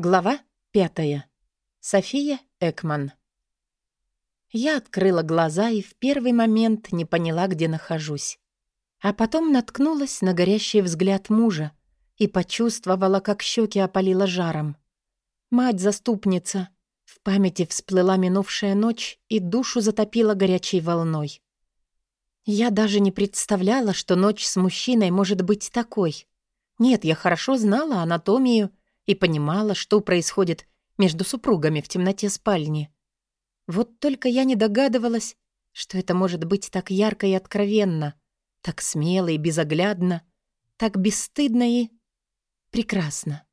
Глава пятая. София Экман. Я открыла глаза и в первый момент не поняла, где нахожусь. А потом наткнулась на горящий взгляд мужа и почувствовала, как щеки опалило жаром. Мать-заступница. В памяти всплыла минувшая ночь и душу затопила горячей волной. Я даже не представляла, что ночь с мужчиной может быть такой. Нет, я хорошо знала анатомию и понимала, что происходит между супругами в темноте спальни. Вот только я не догадывалась, что это может быть так ярко и откровенно, так смело и безоглядно, так бесстыдно и прекрасно.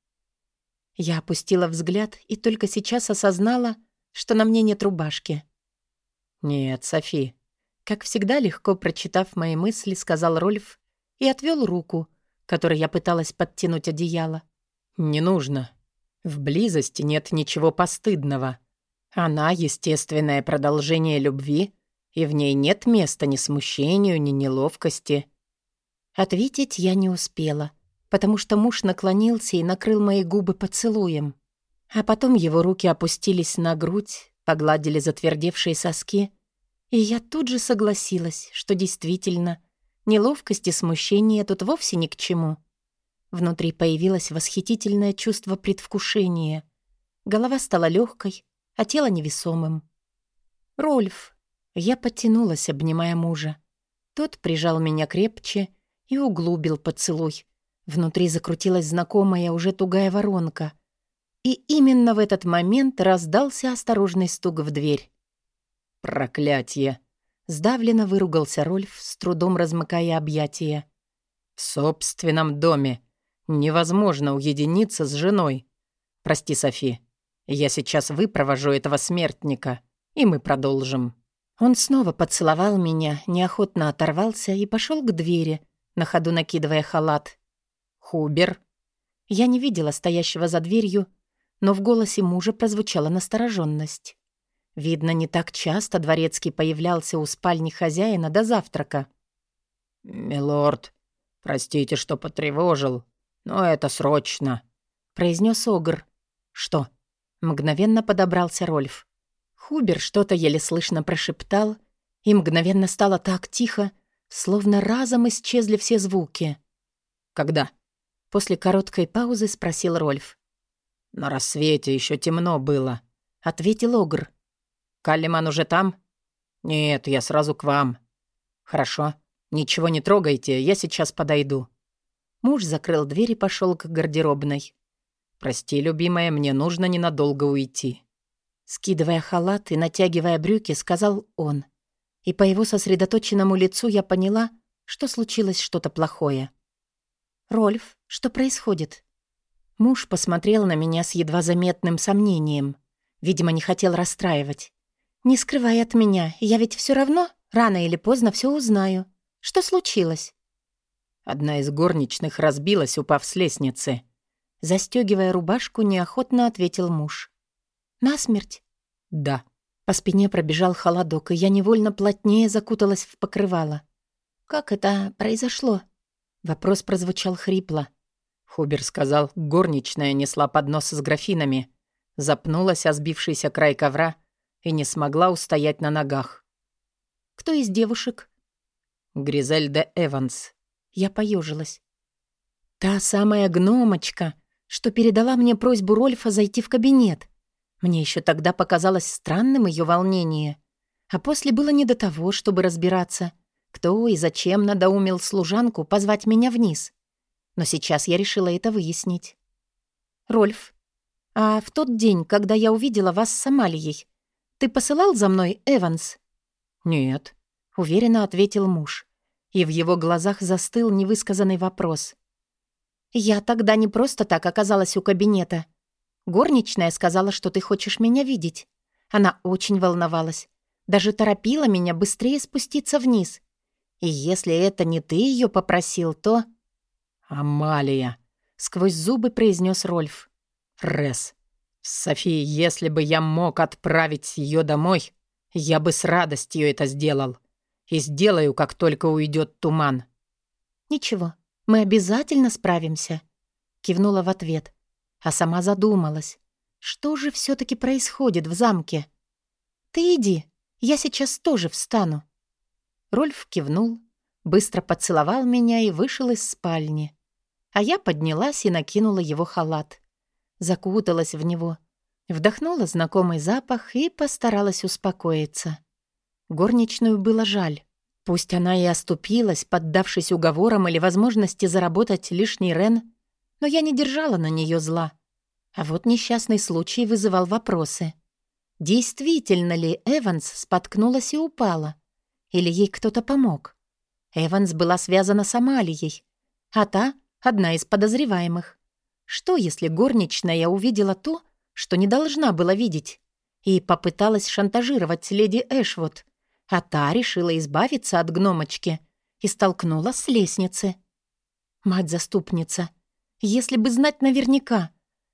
Я опустила взгляд и только сейчас осознала, что на мне нет рубашки. «Нет, Софи», как всегда, легко прочитав мои мысли, сказал Рольф и отвел руку, которой я пыталась подтянуть одеяло. «Не нужно. В близости нет ничего постыдного. Она — естественное продолжение любви, и в ней нет места ни смущению, ни неловкости». Ответить я не успела, потому что муж наклонился и накрыл мои губы поцелуем. А потом его руки опустились на грудь, погладили затвердевшие соски, и я тут же согласилась, что действительно неловкость и смущение тут вовсе ни к чему. Внутри появилось восхитительное чувство предвкушения. Голова стала легкой, а тело невесомым. «Рольф!» Я потянулась, обнимая мужа. Тот прижал меня крепче и углубил поцелуй. Внутри закрутилась знакомая уже тугая воронка. И именно в этот момент раздался осторожный стук в дверь. «Проклятье!» Сдавленно выругался Рольф, с трудом размыкая объятия. «В собственном доме. Невозможно уединиться с женой. Прости, Софи. Я сейчас выпровожу этого смертника, и мы продолжим». Он снова поцеловал меня, неохотно оторвался и пошел к двери, на ходу накидывая халат. «Хубер?» Я не видела стоящего за дверью, но в голосе мужа прозвучала настороженность. Видно, не так часто дворецкий появлялся у спальни хозяина до завтрака. «Милорд, простите, что потревожил. «Но это срочно», — произнес Огр. «Что?» — мгновенно подобрался Рольф. Хубер что-то еле слышно прошептал, и мгновенно стало так тихо, словно разом исчезли все звуки. «Когда?» — после короткой паузы спросил Рольф. «На рассвете еще темно было», — ответил Огр. «Каллиман уже там?» «Нет, я сразу к вам». «Хорошо. Ничего не трогайте, я сейчас подойду». Муж закрыл дверь и пошел к гардеробной. «Прости, любимая, мне нужно ненадолго уйти». Скидывая халат и натягивая брюки, сказал он. И по его сосредоточенному лицу я поняла, что случилось что-то плохое. «Рольф, что происходит?» Муж посмотрел на меня с едва заметным сомнением. Видимо, не хотел расстраивать. «Не скрывай от меня, я ведь все равно рано или поздно все узнаю. Что случилось?» Одна из горничных разбилась, упав с лестницы. Застёгивая рубашку, неохотно ответил муж. «Насмерть?» «Да». По спине пробежал холодок, и я невольно плотнее закуталась в покрывало. «Как это произошло?» Вопрос прозвучал хрипло. Хубер сказал, горничная несла поднос с графинами. Запнулась о сбившийся край ковра и не смогла устоять на ногах. «Кто из девушек?» «Гризельда Эванс», я поежилась. Та самая гномочка, что передала мне просьбу Рольфа зайти в кабинет. Мне еще тогда показалось странным ее волнение. А после было не до того, чтобы разбираться, кто и зачем надоумил служанку позвать меня вниз. Но сейчас я решила это выяснить. «Рольф, а в тот день, когда я увидела вас с Амалией, ты посылал за мной Эванс?» «Нет», — уверенно ответил муж и в его глазах застыл невысказанный вопрос. «Я тогда не просто так оказалась у кабинета. Горничная сказала, что ты хочешь меня видеть. Она очень волновалась. Даже торопила меня быстрее спуститься вниз. И если это не ты ее попросил, то...» «Амалия!» — сквозь зубы произнес Рольф. «Рес, София, если бы я мог отправить ее домой, я бы с радостью это сделал и сделаю, как только уйдет туман». «Ничего, мы обязательно справимся», — кивнула в ответ. а сама задумалась. Что же все таки происходит в замке? «Ты иди, я сейчас тоже встану». Рольф кивнул, быстро поцеловал меня и вышел из спальни. А я поднялась и накинула его халат. Закуталась в него, вдохнула знакомый запах и постаралась успокоиться. Горничную было жаль. Пусть она и оступилась, поддавшись уговорам или возможности заработать лишний рен, но я не держала на нее зла. А вот несчастный случай вызывал вопросы. Действительно ли Эванс споткнулась и упала? Или ей кто-то помог? Эванс была связана с Амалией, а та — одна из подозреваемых. Что, если горничная увидела то, что не должна была видеть, и попыталась шантажировать леди Эшвуд, а та решила избавиться от гномочки и столкнула с лестницы? Мать-заступница, если бы знать наверняка,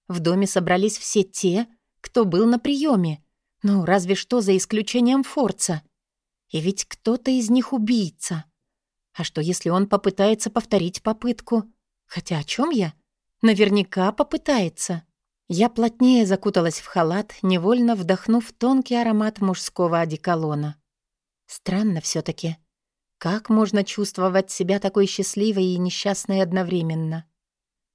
в доме собрались все те, кто был на приеме, ну, разве что за исключением Форца. И ведь кто-то из них убийца. А что, если он попытается повторить попытку? Хотя о чем я? Наверняка попытается. Я плотнее закуталась в халат, невольно вдохнув тонкий аромат мужского одеколона. Странно все таки Как можно чувствовать себя такой счастливой и несчастной одновременно?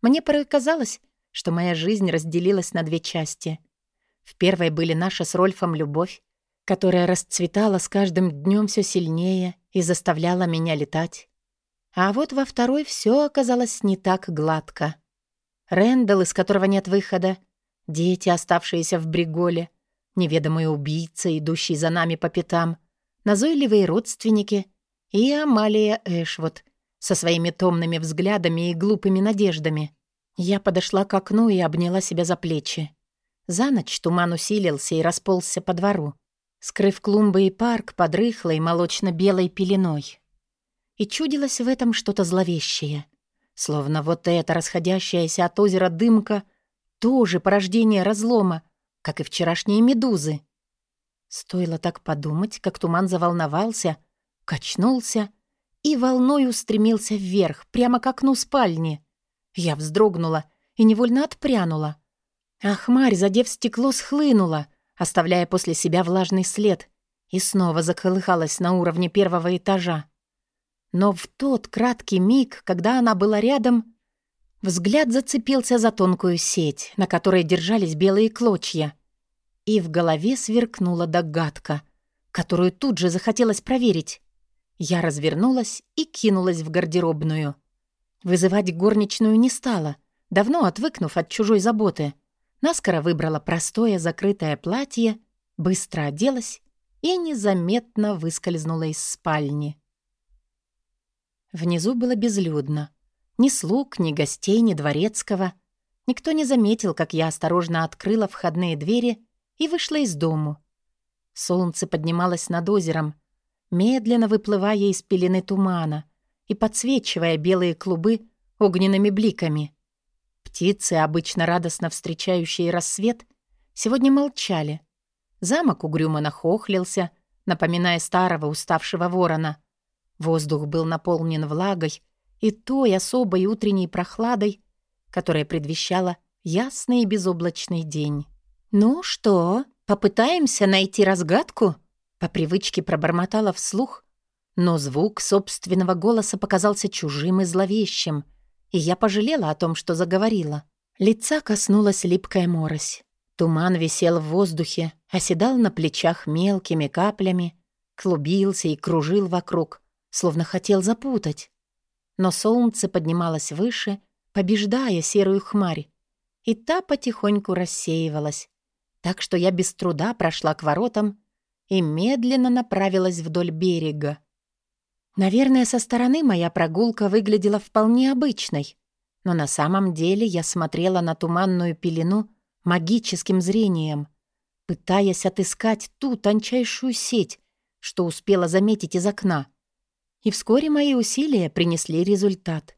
Мне порой казалось, что моя жизнь разделилась на две части. В первой были наша с Рольфом любовь, которая расцветала с каждым днем все сильнее и заставляла меня летать. А вот во второй все оказалось не так гладко. Рэндалл, из которого нет выхода, дети, оставшиеся в Бриголе, неведомые убийцы, идущие за нами по пятам, назойливые родственники и Амалия Эшвуд со своими томными взглядами и глупыми надеждами. Я подошла к окну и обняла себя за плечи. За ночь туман усилился и расползся по двору, скрыв клумбы и парк под рыхлой молочно-белой пеленой. И чудилось в этом что-то зловещее. Словно вот эта расходящаяся от озера дымка тоже порождение разлома, как и вчерашние медузы. Стоило так подумать, как туман заволновался, качнулся и волной устремился вверх, прямо к окну спальни. Я вздрогнула и невольно отпрянула. А хмарь, задев стекло, схлынула, оставляя после себя влажный след, и снова заколыхалась на уровне первого этажа. Но в тот краткий миг, когда она была рядом, взгляд зацепился за тонкую сеть, на которой держались белые клочья. И в голове сверкнула догадка, которую тут же захотелось проверить. Я развернулась и кинулась в гардеробную — Вызывать горничную не стала, давно отвыкнув от чужой заботы. Наскоро выбрала простое закрытое платье, быстро оделась и незаметно выскользнула из спальни. Внизу было безлюдно. Ни слуг, ни гостей, ни дворецкого. Никто не заметил, как я осторожно открыла входные двери и вышла из дому. Солнце поднималось над озером, медленно выплывая из пелены тумана — и подсвечивая белые клубы огненными бликами. Птицы, обычно радостно встречающие рассвет, сегодня молчали. Замок угрюмо нахохлился, напоминая старого уставшего ворона. Воздух был наполнен влагой и той особой утренней прохладой, которая предвещала ясный и безоблачный день. «Ну что, попытаемся найти разгадку?» По привычке пробормотала вслух, но звук собственного голоса показался чужим и зловещим, и я пожалела о том, что заговорила. Лица коснулась липкая морось. Туман висел в воздухе, оседал на плечах мелкими каплями, клубился и кружил вокруг, словно хотел запутать. Но солнце поднималось выше, побеждая серую хмарь, и та потихоньку рассеивалась, так что я без труда прошла к воротам и медленно направилась вдоль берега. Наверное, со стороны моя прогулка выглядела вполне обычной, но на самом деле я смотрела на туманную пелену магическим зрением, пытаясь отыскать ту тончайшую сеть, что успела заметить из окна. И вскоре мои усилия принесли результат.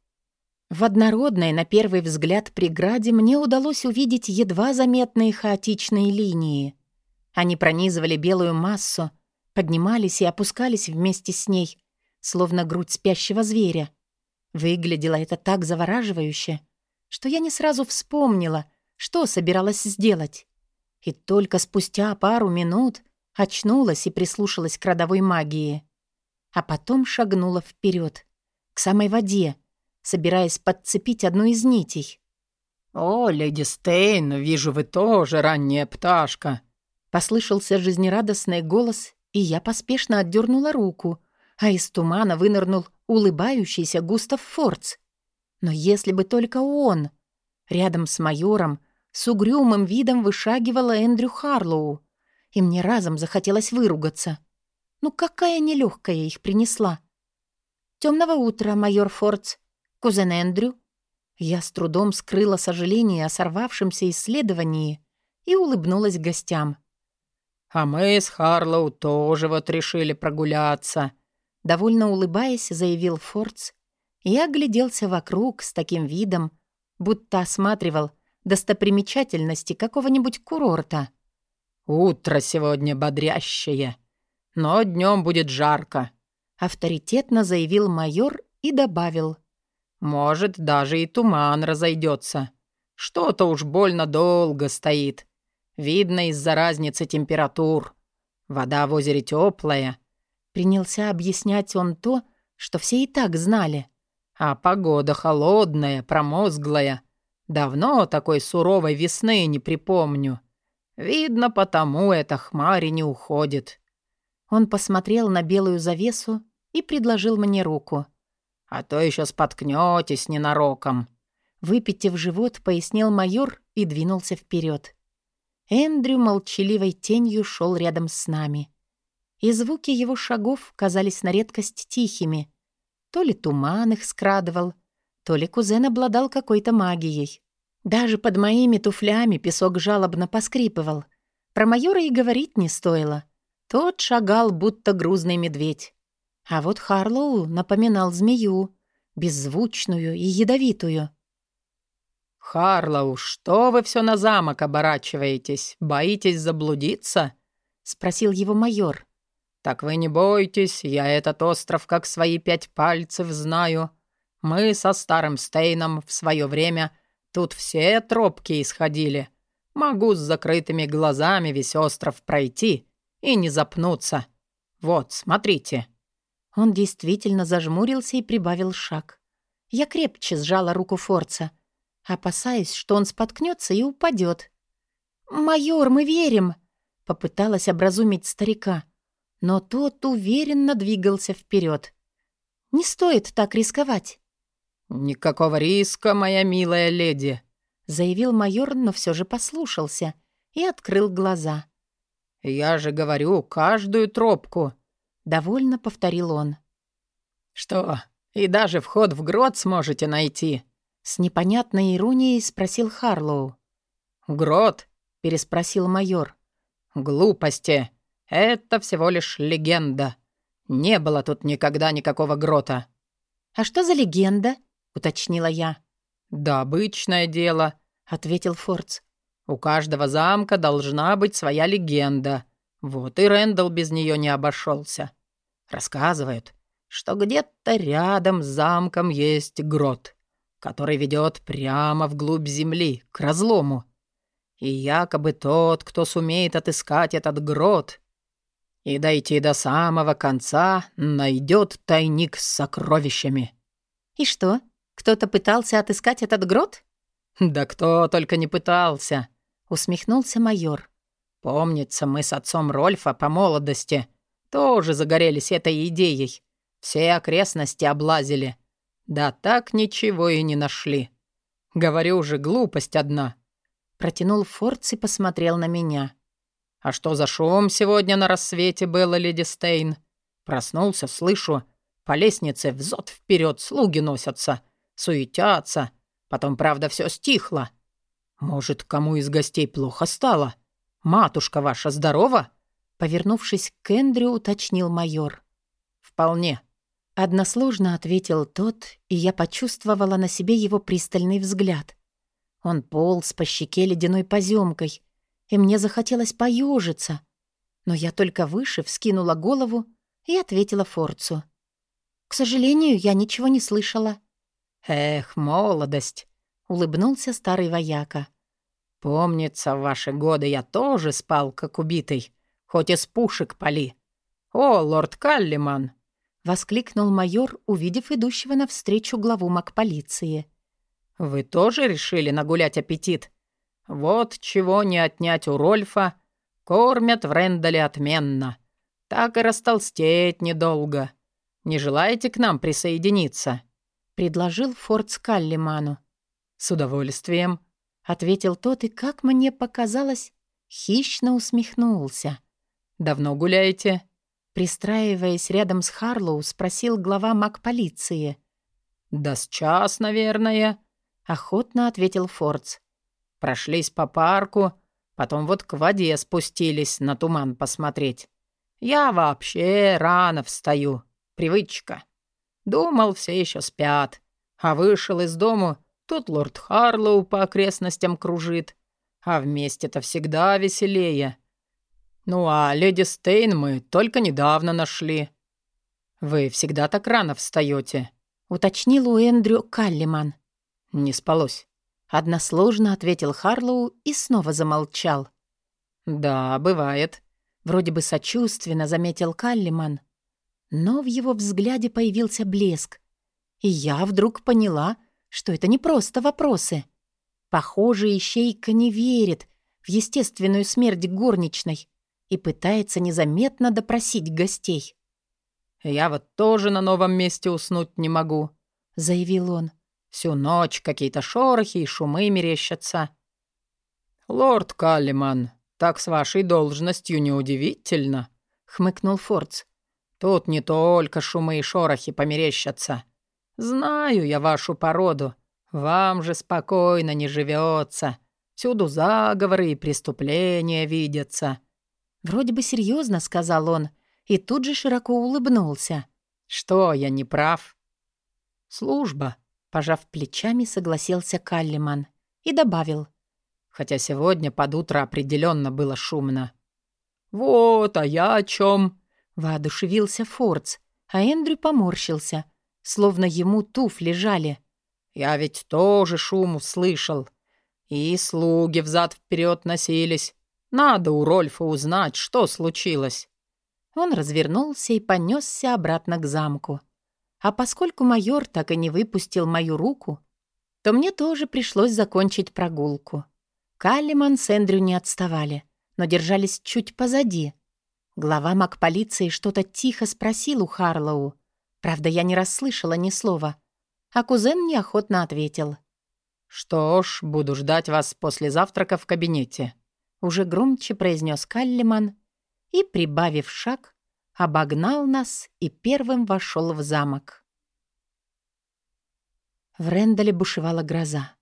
В однородной, на первый взгляд, преграде мне удалось увидеть едва заметные хаотичные линии. Они пронизывали белую массу, поднимались и опускались вместе с ней — словно грудь спящего зверя. Выглядело это так завораживающе, что я не сразу вспомнила, что собиралась сделать. И только спустя пару минут очнулась и прислушалась к родовой магии. А потом шагнула вперед, к самой воде, собираясь подцепить одну из нитей. «О, леди Стейн, вижу, вы тоже ранняя пташка!» Послышался жизнерадостный голос, и я поспешно отдернула руку, а из тумана вынырнул улыбающийся Густав Фордс. Но если бы только он! Рядом с майором с угрюмым видом вышагивала Эндрю Харлоу, и мне разом захотелось выругаться. Ну какая нелегкая их принесла. Темного утра, майор Фордс. Кузен Эндрю. Я с трудом скрыла сожаление о сорвавшемся исследовании и улыбнулась гостям. «А мы с Харлоу тоже вот решили прогуляться», довольно улыбаясь, заявил Фордс и огляделся вокруг с таким видом, будто осматривал достопримечательности какого-нибудь курорта. «Утро сегодня бодрящее, но днем будет жарко», — авторитетно заявил майор и добавил. «Может, даже и туман разойдется. Что-то уж больно долго стоит. Видно из-за разницы температур. Вода в озере теплая». Принялся объяснять он то, что все и так знали. «А погода холодная, промозглая. Давно такой суровой весны не припомню. Видно, потому эта хмарь не уходит». Он посмотрел на белую завесу и предложил мне руку. «А то еще споткнетесь ненароком». Выпитив живот, пояснил майор и двинулся вперед. Эндрю молчаливой тенью шел рядом с нами. И звуки его шагов казались на редкость тихими. То ли туман их скрадывал, то ли кузен обладал какой-то магией. Даже под моими туфлями песок жалобно поскрипывал. Про майора и говорить не стоило. Тот шагал, будто грузный медведь. А вот Харлоу напоминал змею, беззвучную и ядовитую. «Харлоу, что вы все на замок оборачиваетесь? Боитесь заблудиться?» — спросил его майор. «Так вы не бойтесь, я этот остров как свои пять пальцев знаю. Мы со старым Стейном в свое время тут все тропки исходили. Могу с закрытыми глазами весь остров пройти и не запнуться. Вот, смотрите». Он действительно зажмурился и прибавил шаг. Я крепче сжала руку Форца, опасаясь, что он споткнется и упадет. «Майор, мы верим!» — попыталась образумить старика, но тот уверенно двигался вперед. «Не стоит так рисковать». «Никакого риска, моя милая леди», — заявил майор, но все же послушался и открыл глаза. «Я же говорю, каждую тропку», — довольно повторил он. «Что, и даже вход в грот сможете найти?» С непонятной иронией спросил Харлоу. «Грот?» — переспросил майор. «Глупости. Это всего лишь легенда. Не было тут никогда никакого грота». «А что за легенда?» — уточнила я. «Да обычное дело», — ответил Фордс. «У каждого замка должна быть своя легенда. Вот и Рэндалл без нее не обошелся. Рассказывают, что где-то рядом с замком есть грот, который ведет прямо вглубь земли, к разлому. И якобы тот, кто сумеет отыскать этот грот и дойти до самого конца, найдет тайник с сокровищами». «И что, кто-то пытался отыскать этот грот?» «Да кто только не пытался», — усмехнулся майор. «Помнится, мы с отцом Рольфа по молодости тоже загорелись этой идеей. Все окрестности облазили. Да так ничего и не нашли. Говорю же, глупость одна». Протянул Фордс и посмотрел на меня. «А что за шум сегодня на рассвете было, леди Стейн?» Проснулся, слышу, по лестнице взад вперед слуги носятся суетятся. Потом, правда, все стихло. Может, кому из гостей плохо стало? Матушка ваша здорова?» Повернувшись к Эндрю, уточнил майор. «Вполне». Односложно ответил тот, и я почувствовала на себе его пристальный взгляд. Он полз по щеке ледяной поземкой, и мне захотелось поежиться. Но я только выше вскинула голову и ответила Форцу. «К сожалению, я ничего не слышала». «Эх, молодость!» — улыбнулся старый вояка. Помнится, в ваши годы я тоже спал, как убитый, хоть из пушек пали. О, лорд Каллиман!» — воскликнул майор, увидев идущего навстречу главу макполиции. «Вы тоже решили нагулять аппетит? Вот чего не отнять у Рольфа. Кормят в Рендале отменно. Так и растолстеть недолго. Не желаете к нам присоединиться?» — предложил Форд Скаллиману. «С удовольствием», — ответил тот, и, как мне показалось, хищно усмехнулся. «Давно гуляете?» Пристраиваясь рядом с Харлоу, спросил глава маг-полиции. «Да с час, наверное», — охотно ответил Фордс. «Прошлись по парку, потом вот к воде спустились на туман посмотреть. Я вообще рано встаю, привычка. Думал, все еще спят, а вышел из дому, тут лорд Харлоу по окрестностям кружит, а вместе-то всегда веселее». «Ну а леди Стейн мы только недавно нашли». «Вы всегда так рано встаете», — уточнил у Эндрю Каллиман. «Не спалось». Односложно ответил Харлоу и снова замолчал. «Да, бывает», — вроде бы сочувственно заметил Каллиман. Но в его взгляде появился блеск. И я вдруг поняла, что это не просто вопросы. Похоже, Ищейка не верит в естественную смерть горничной и пытается незаметно допросить гостей. «Я вот тоже на новом месте уснуть не могу», — заявил он. «Всю ночь какие-то шорохи и шумы мерещатся». «Лорд Каллиман, так с вашей должностью неудивительно», — хмыкнул Фордс. «Тут не только шумы и шорохи померещатся. Знаю я вашу породу. Вам же спокойно не живется. Всюду заговоры и преступления видятся. Вроде бы серьезно, сказал он, и тут же широко улыбнулся. Что, я не прав? Служба, пожав плечами, согласился Каллиман и добавил. Хотя сегодня под утро определенно было шумно. Вот, а я о чем? воодушевился Фордс, а Эндрю поморщился, словно ему туфли жали. Я ведь тоже шум услышал. И слуги взад вперед носились, надо у Рольфа узнать, что случилось». Он развернулся и понесся обратно к замку. А поскольку майор так и не выпустил мою руку, то мне тоже пришлось закончить прогулку. Каллиман с Эндрю не отставали, но держались чуть позади. Глава маг-полиции что-то тихо спросил у Харлоу. Правда, я не расслышала ни слова. А кузен неохотно ответил. «Что ж, буду ждать вас после завтрака в кабинете уже громче произнес Каллиман и, прибавив шаг, обогнал нас и первым вошел в замок. В Рендале бушевала гроза.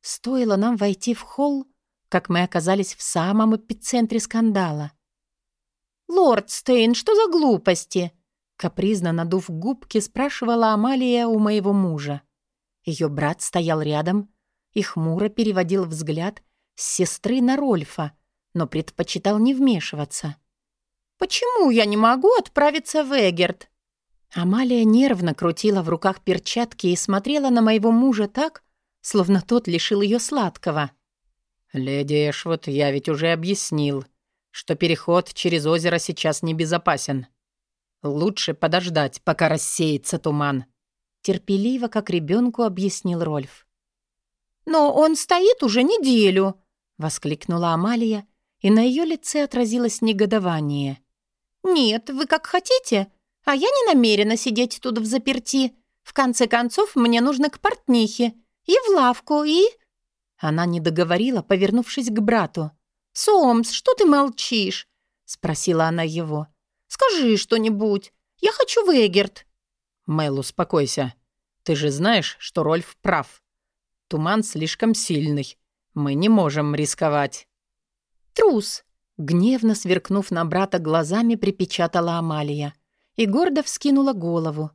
Стоило нам войти в холл, как мы оказались в самом эпицентре скандала. «Лорд Стейн, что за глупости?» Капризно надув губки, спрашивала Амалия у моего мужа. Ее брат стоял рядом и хмуро переводил взгляд с сестры на Рольфа, но предпочитал не вмешиваться. «Почему я не могу отправиться в Эгерт?» Амалия нервно крутила в руках перчатки и смотрела на моего мужа так, словно тот лишил ее сладкого. «Леди Эшвуд, я ведь уже объяснил, что переход через озеро сейчас небезопасен. Лучше подождать, пока рассеется туман», — терпеливо, как ребенку, объяснил Рольф. «Но он стоит уже неделю», — воскликнула Амалия и на ее лице отразилось негодование. «Нет, вы как хотите, а я не намерена сидеть тут в заперти. В конце концов, мне нужно к портнихе и в лавку, и...» Она не договорила, повернувшись к брату. «Сомс, что ты молчишь?» — спросила она его. «Скажи что-нибудь. Я хочу в Эгерт». «Мэл, успокойся. Ты же знаешь, что Рольф прав. Туман слишком сильный. Мы не можем рисковать». «Трус!» — гневно сверкнув на брата глазами, припечатала Амалия и гордо вскинула голову.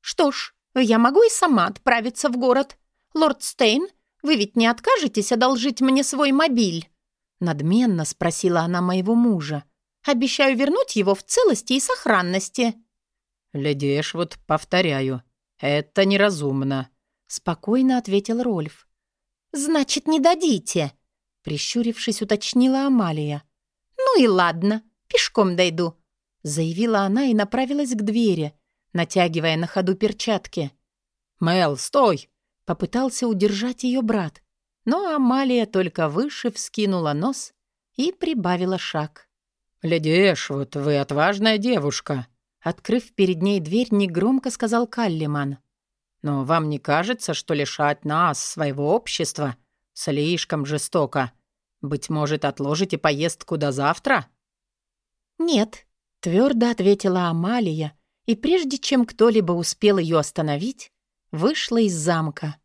«Что ж, я могу и сама отправиться в город. Лорд Стейн, вы ведь не откажетесь одолжить мне свой мобиль?» Надменно спросила она моего мужа. «Обещаю вернуть его в целости и сохранности». «Леди Эшвуд, повторяю, это неразумно», — спокойно ответил Рольф. «Значит, не дадите?» Прищурившись, уточнила Амалия. «Ну и ладно, пешком дойду», — заявила она и направилась к двери, натягивая на ходу перчатки. «Мел, стой!» — попытался удержать ее брат. Но Амалия только выше вскинула нос и прибавила шаг. «Леди Эшвуд, вы отважная девушка», — открыв перед ней дверь, негромко сказал Каллиман. «Но вам не кажется, что лишать нас своего общества слишком жестоко? Быть может, отложите поездку до завтра?» «Нет», — твердо ответила Амалия, и прежде чем кто-либо успел ее остановить, вышла из замка.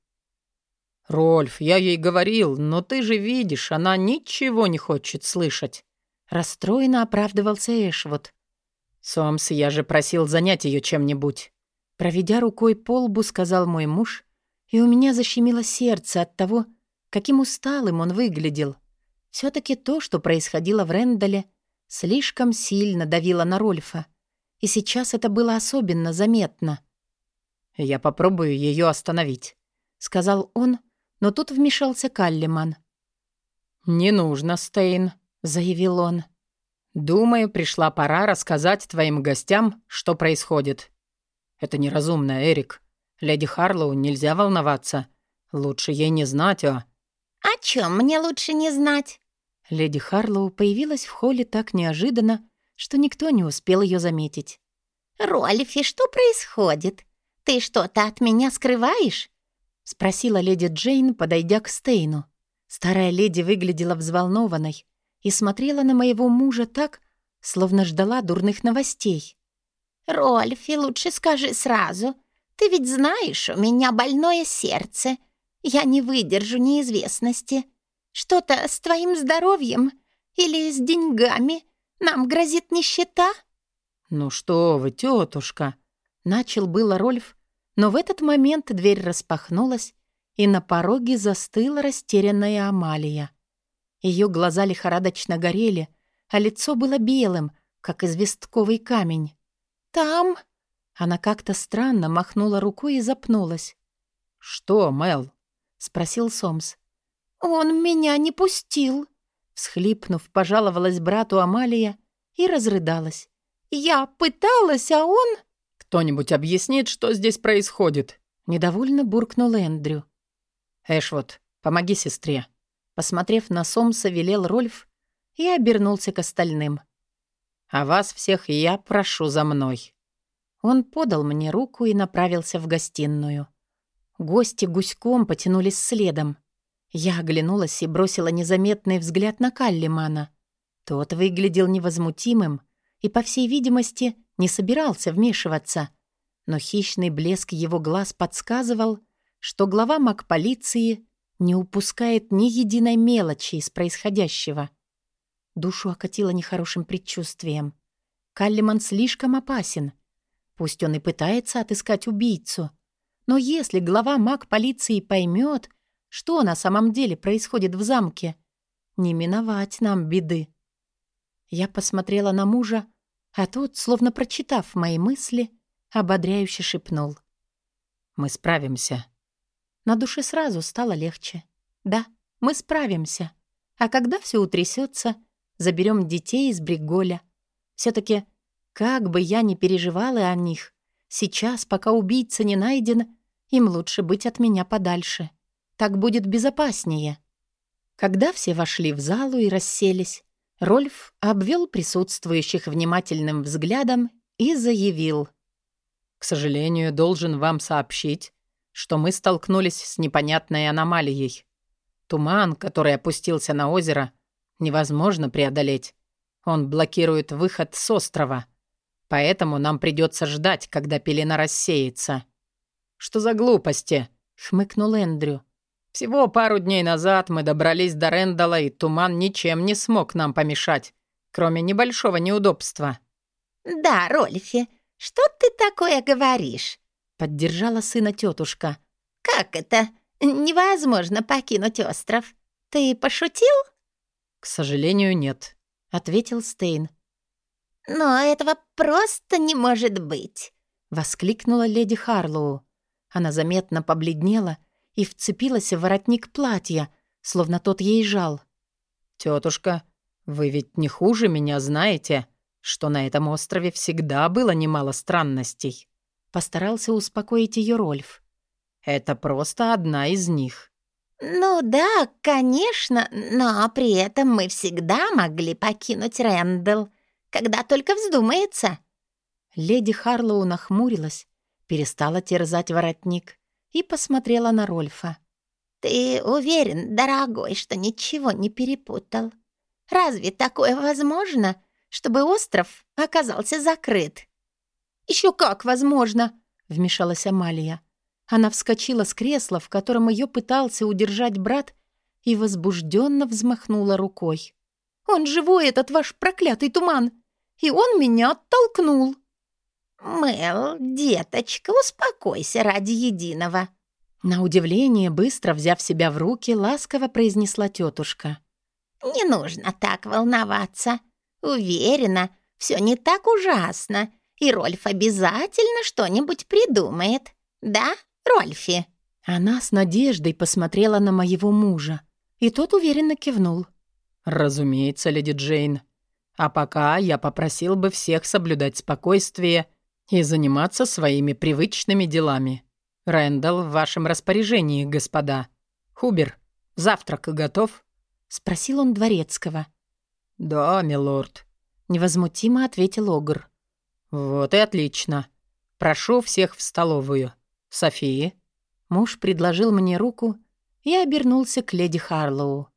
«Рольф, я ей говорил, но ты же видишь, она ничего не хочет слышать». Расстроенно оправдывался Эшвуд. «Сомс, я же просил занять ее чем-нибудь». Проведя рукой по лбу, сказал мой муж, и у меня защемило сердце от того, каким усталым он выглядел. все таки то, что происходило в Рендале, слишком сильно давило на Рольфа. И сейчас это было особенно заметно. «Я попробую ее остановить», — сказал он, но тут вмешался Каллиман. «Не нужно, Стейн», — заявил он. «Думаю, пришла пора рассказать твоим гостям, что происходит. Это неразумно, Эрик. Леди Харлоу нельзя волноваться. Лучше ей не знать о...» «О чем мне лучше не знать?» Леди Харлоу появилась в холле так неожиданно, что никто не успел ее заметить. «Рольфи, что происходит? Ты что-то от меня скрываешь?» — спросила леди Джейн, подойдя к Стейну. Старая леди выглядела взволнованной и смотрела на моего мужа так, словно ждала дурных новостей. «Рольфи, лучше скажи сразу. Ты ведь знаешь, у меня больное сердце. Я не выдержу неизвестности. Что-то с твоим здоровьем или с деньгами? Нам грозит нищета?» «Ну что вы, тетушка!» Начал было Рольф, но в этот момент дверь распахнулась, и на пороге застыла растерянная Амалия. Ее глаза лихорадочно горели, а лицо было белым, как известковый камень. «Там...» Она как-то странно махнула рукой и запнулась. «Что, Мел?» — спросил Сомс. «Он меня не пустил!» Всхлипнув, пожаловалась брату Амалия и разрыдалась. «Я пыталась, а он...» «Кто-нибудь объяснит, что здесь происходит?» Недовольно буркнул Эндрю. «Эшвуд, помоги сестре». Посмотрев на Сомса, велел Рольф и обернулся к остальным. «А вас всех я прошу за мной». Он подал мне руку и направился в гостиную. Гости гуськом потянулись следом. Я оглянулась и бросила незаметный взгляд на Каллимана. Тот выглядел невозмутимым и, по всей видимости, не собирался вмешиваться. Но хищный блеск его глаз подсказывал, что глава маг-полиции не упускает ни единой мелочи из происходящего. Душу окатило нехорошим предчувствием. Каллиман слишком опасен. Пусть он и пытается отыскать убийцу. Но если глава маг-полиции поймет, что на самом деле происходит в замке, не миновать нам беды. Я посмотрела на мужа, а тот, словно прочитав мои мысли, ободряюще шепнул. «Мы справимся». На душе сразу стало легче. Да, мы справимся. А когда все утрясется, заберем детей из Бриголя. все таки как бы я ни переживала о них, сейчас, пока убийца не найден, им лучше быть от меня подальше. Так будет безопаснее. Когда все вошли в залу и расселись, Рольф обвел присутствующих внимательным взглядом и заявил. «К сожалению, должен вам сообщить, что мы столкнулись с непонятной аномалией. Туман, который опустился на озеро, невозможно преодолеть. Он блокирует выход с острова. Поэтому нам придется ждать, когда пелена рассеется». «Что за глупости?» — хмыкнул Эндрю. «Всего пару дней назад мы добрались до Рэндала, и туман ничем не смог нам помешать, кроме небольшого неудобства». «Да, Рольфи, что ты такое говоришь?» Поддержала сына тетушка. «Как это? Невозможно покинуть остров. Ты пошутил?» «К сожалению, нет», — ответил Стейн. «Но этого просто не может быть!» — воскликнула леди Харлоу. Она заметно побледнела и вцепилась в воротник платья, словно тот ей жал. Тетушка, вы ведь не хуже меня знаете, что на этом острове всегда было немало странностей. Постарался успокоить ее Рольф. Это просто одна из них. «Ну да, конечно, но при этом мы всегда могли покинуть Рэндалл, когда только вздумается». Леди Харлоу нахмурилась, перестала терзать воротник и посмотрела на Рольфа. «Ты уверен, дорогой, что ничего не перепутал? Разве такое возможно, чтобы остров оказался закрыт?» «Еще как возможно!» — вмешалась Амалия. Она вскочила с кресла, в котором ее пытался удержать брат, и возбужденно взмахнула рукой. «Он живой, этот ваш проклятый туман! И он меня оттолкнул!» «Мэл, деточка, успокойся ради единого!» На удивление, быстро взяв себя в руки, ласково произнесла тетушка. «Не нужно так волноваться. Уверена, все не так ужасно, и Рольф обязательно что-нибудь придумает. Да, Рольфи?» Она с надеждой посмотрела на моего мужа, и тот уверенно кивнул. «Разумеется, леди Джейн. А пока я попросил бы всех соблюдать спокойствие и заниматься своими привычными делами. Рэндалл в вашем распоряжении, господа. Хубер, завтрак готов?» — спросил он дворецкого. «Да, милорд», — невозмутимо ответил Огр. «Вот и отлично. Прошу всех в столовую. Софии?» Муж предложил мне руку и обернулся к леди Харлоу.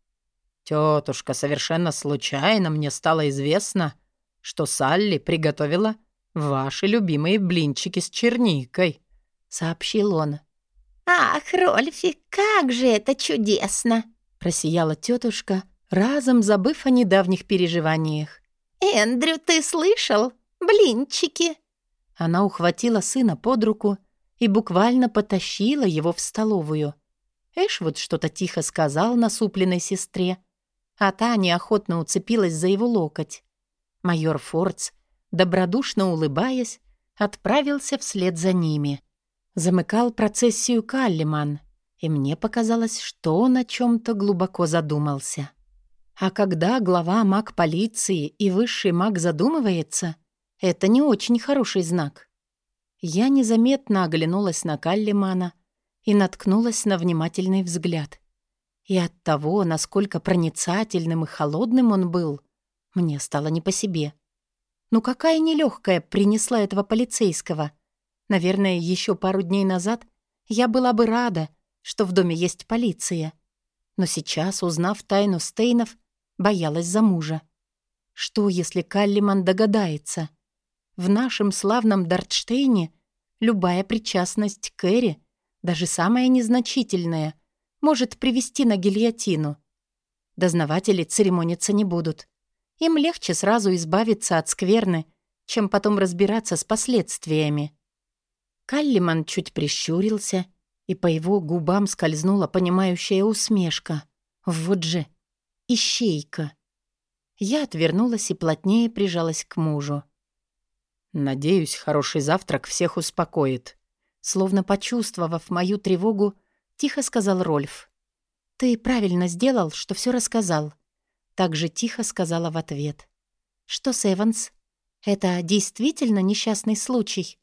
«Тетушка, совершенно случайно мне стало известно, что Салли приготовила ваши любимые блинчики с черникой», — сообщил он. «Ах, Рольфи, как же это чудесно!» — просияла тетушка, разом забыв о недавних переживаниях. «Эндрю, ты слышал? Блинчики!» Она ухватила сына под руку и буквально потащила его в столовую. Эшвуд что-то тихо сказал насупленной сестре, а та неохотно уцепилась за его локоть. Майор Фордс, добродушно улыбаясь, отправился вслед за ними. Замыкал процессию Каллиман, и мне показалось, что он о чем-то глубоко задумался. А когда глава маг полиции и высший маг задумывается, это не очень хороший знак. Я незаметно оглянулась на Каллимана и наткнулась на внимательный взгляд. И от того, насколько проницательным и холодным он был, мне стало не по себе. Ну какая нелегкая принесла этого полицейского. Наверное, еще пару дней назад я была бы рада, что в доме есть полиция. Но сейчас, узнав тайну Стейнов, боялась за мужа. Что, если Каллиман догадается — в нашем славном Дартштейне любая причастность к Эре, даже самая незначительная, может привести на гильотину. Дознаватели церемониться не будут. Им легче сразу избавиться от скверны, чем потом разбираться с последствиями. Каллиман чуть прищурился, и по его губам скользнула понимающая усмешка. Вот же, ищейка. Я отвернулась и плотнее прижалась к мужу. «Надеюсь, хороший завтрак всех успокоит». Словно почувствовав мою тревогу, тихо сказал Рольф. «Ты правильно сделал, что все рассказал». Так же тихо сказала в ответ. «Что с Эванс? Это действительно несчастный случай?»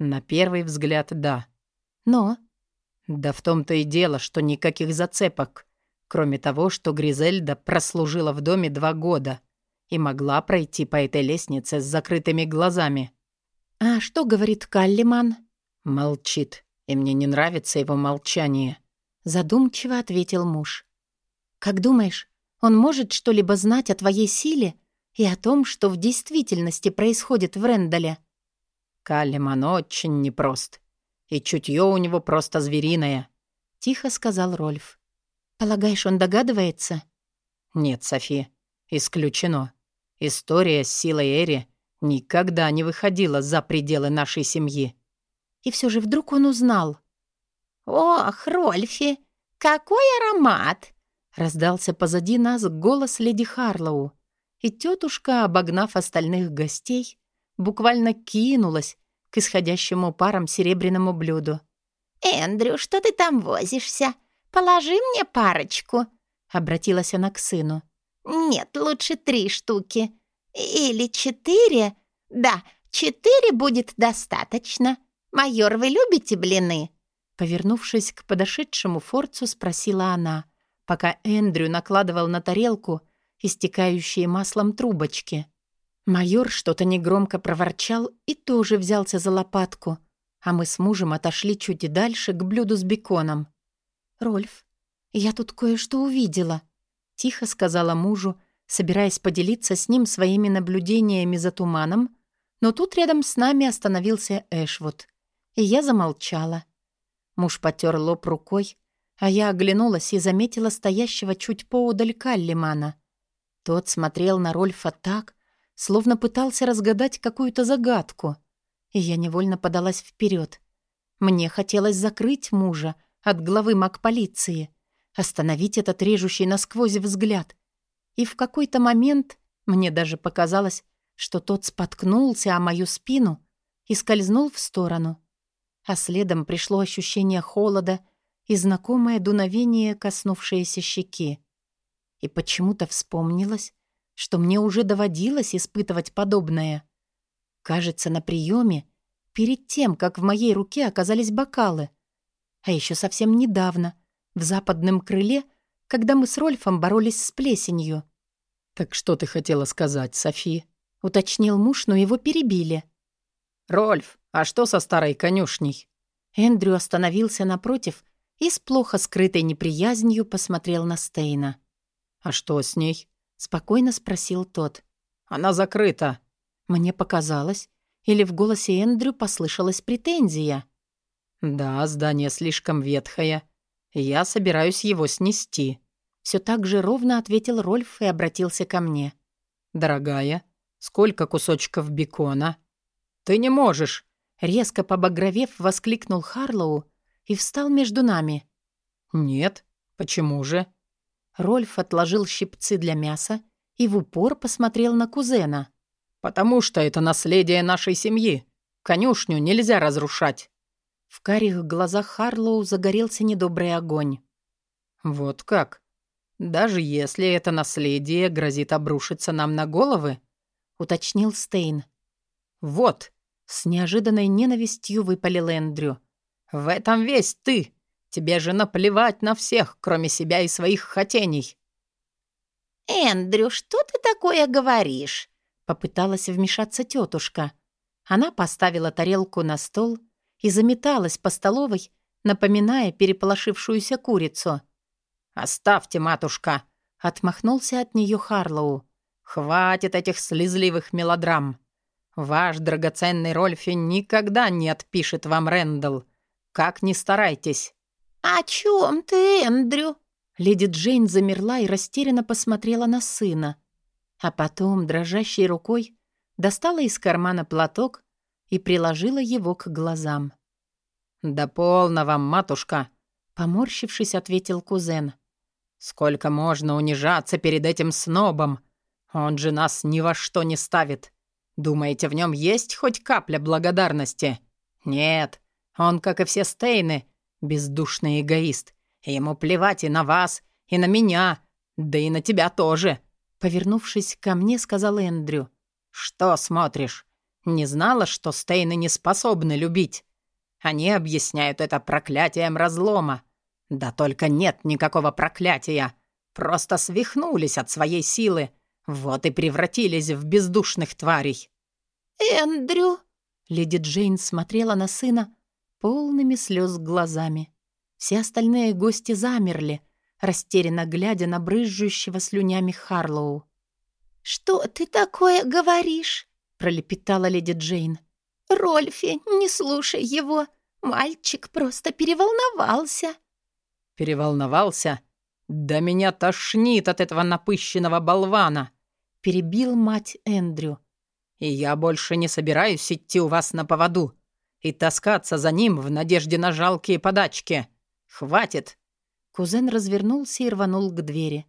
«На первый взгляд, да». «Но?» «Да в том-то и дело, что никаких зацепок, кроме того, что Гризельда прослужила в доме два года и могла пройти по этой лестнице с закрытыми глазами. «А что говорит Каллиман?» «Молчит, и мне не нравится его молчание», — задумчиво ответил муж. «Как думаешь, он может что-либо знать о твоей силе и о том, что в действительности происходит в Рендале?» «Каллиман очень непрост, и чутье у него просто звериное», — тихо сказал Рольф. «Полагаешь, он догадывается?» «Нет, Софи, исключено. История с силой Эри никогда не выходила за пределы нашей семьи. И все же вдруг он узнал. «Ох, Рольфи, какой аромат!» Раздался позади нас голос леди Харлоу, и тетушка, обогнав остальных гостей, буквально кинулась к исходящему паром серебряному блюду. «Эндрю, что ты там возишься? Положи мне парочку!» — обратилась она к сыну. Нет, лучше три штуки. Или четыре. Да, четыре будет достаточно. Майор, вы любите блины?» Повернувшись к подошедшему Форцу, спросила она, пока Эндрю накладывал на тарелку истекающие маслом трубочки. Майор что-то негромко проворчал и тоже взялся за лопатку, а мы с мужем отошли чуть дальше к блюду с беконом. «Рольф, я тут кое-что увидела», — тихо сказала мужу, собираясь поделиться с ним своими наблюдениями за туманом, но тут рядом с нами остановился Эшвуд, и я замолчала. Муж потер лоб рукой, а я оглянулась и заметила стоящего чуть поудаль Каллимана. Тот смотрел на Рольфа так, словно пытался разгадать какую-то загадку, и я невольно подалась вперед. Мне хотелось закрыть мужа от главы маг-полиции, остановить этот режущий насквозь взгляд. И в какой-то момент мне даже показалось, что тот споткнулся о мою спину и скользнул в сторону. А следом пришло ощущение холода и знакомое дуновение, коснувшееся щеки. И почему-то вспомнилось, что мне уже доводилось испытывать подобное. Кажется, на приеме, перед тем, как в моей руке оказались бокалы. А еще совсем недавно, в западном крыле, когда мы с Рольфом боролись с плесенью. «Так что ты хотела сказать, Софи?» — уточнил муж, но его перебили. «Рольф, а что со старой конюшней?» Эндрю остановился напротив и с плохо скрытой неприязнью посмотрел на Стейна. «А что с ней?» Спокойно спросил тот. «Она закрыта». Мне показалось, или в голосе Эндрю послышалась претензия. «Да, здание слишком ветхое. Я собираюсь его снести». Все так же ровно ответил Рольф и обратился ко мне. «Дорогая, сколько кусочков бекона?» «Ты не можешь!» Резко побагровев, воскликнул Харлоу и встал между нами. «Нет, почему же?» Рольф отложил щипцы для мяса и в упор посмотрел на кузена. «Потому что это наследие нашей семьи. Конюшню нельзя разрушать». В карих глазах Харлоу загорелся недобрый огонь. «Вот как? Даже если это наследие грозит обрушиться нам на головы?» — уточнил Стейн. «Вот!» — с неожиданной ненавистью выпалил Эндрю. «В этом весь ты!» Тебе же наплевать на всех, кроме себя и своих хотений». «Эндрю, что ты такое говоришь?» Попыталась вмешаться тетушка. Она поставила тарелку на стол и заметалась по столовой, напоминая переполошившуюся курицу. «Оставьте, матушка!» — отмахнулся от нее Харлоу. «Хватит этих слезливых мелодрам. Ваш драгоценный Рольфи никогда не отпишет вам Рэндалл. Как ни старайтесь. «О чем ты, Эндрю?» Леди Джейн замерла и растерянно посмотрела на сына. А потом, дрожащей рукой, достала из кармана платок и приложила его к глазам. «Да полно вам, матушка!» Поморщившись, ответил кузен. «Сколько можно унижаться перед этим снобом? Он же нас ни во что не ставит. Думаете, в нем есть хоть капля благодарности? Нет, он, как и все Стейны, Бездушный эгоист. Ему плевать и на вас, и на меня, да и на тебя тоже. Повернувшись ко мне, сказал Эндрю. «Что смотришь? Не знала, что Стейны не способны любить? Они объясняют это проклятием разлома. Да только нет никакого проклятия. Просто свихнулись от своей силы. Вот и превратились в бездушных тварей». «Эндрю?» Леди Джейн смотрела на сына, полными слез глазами. Все остальные гости замерли, растерянно глядя на брызжущего слюнями Харлоу. «Что ты такое говоришь?» — пролепетала леди Джейн. «Рольфи, не слушай его. Мальчик просто переволновался». «Переволновался? Да меня тошнит от этого напыщенного болвана!» — перебил мать Эндрю. «И я больше не собираюсь идти у вас на поводу и таскаться за ним в надежде на жалкие подачки. Хватит!» Кузен развернулся и рванул к двери.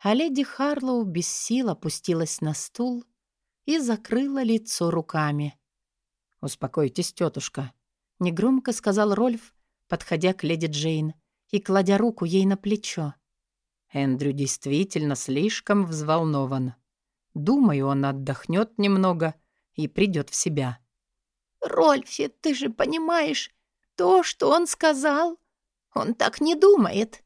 А леди Харлоу без сил опустилась на стул и закрыла лицо руками. «Успокойтесь, тетушка», — негромко сказал Рольф, подходя к леди Джейн и кладя руку ей на плечо. Эндрю действительно слишком взволнован. Думаю, он отдохнет немного и придет в себя. «Рольфи, ты же понимаешь, то, что он сказал, он так не думает».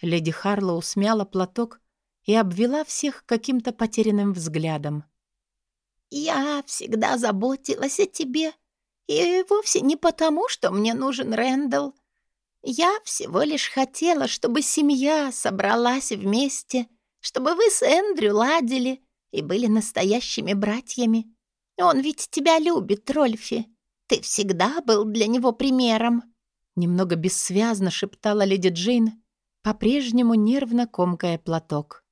Леди Харлоу смяла платок и обвела всех каким-то потерянным взглядом. «Я всегда заботилась о тебе, и вовсе не потому, что мне нужен Рэндалл. Я всего лишь хотела, чтобы семья собралась вместе, чтобы вы с Эндрю ладили и были настоящими братьями. Он ведь тебя любит, Рольфи. Ты всегда был для него примером». Немного бессвязно шептала леди Джейн, по-прежнему нервно комкая платок.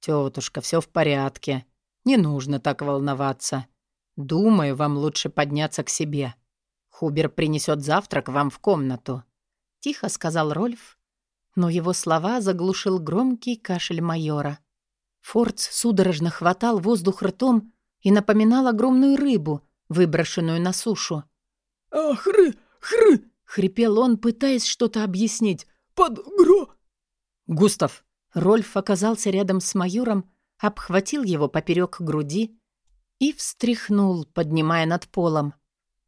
«Тетушка, все в порядке. Не нужно так волноваться. Думаю, вам лучше подняться к себе. Хубер принесет завтрак вам в комнату», — тихо сказал Рольф, но его слова заглушил громкий кашель майора. Фордс судорожно хватал воздух ртом и напоминал огромную рыбу, выброшенную на сушу. «А, хры, хры!» — хрипел он, пытаясь что-то объяснить. «Под гро...» «Густав!» Рольф оказался рядом с майором, обхватил его поперек груди и встряхнул, поднимая над полом.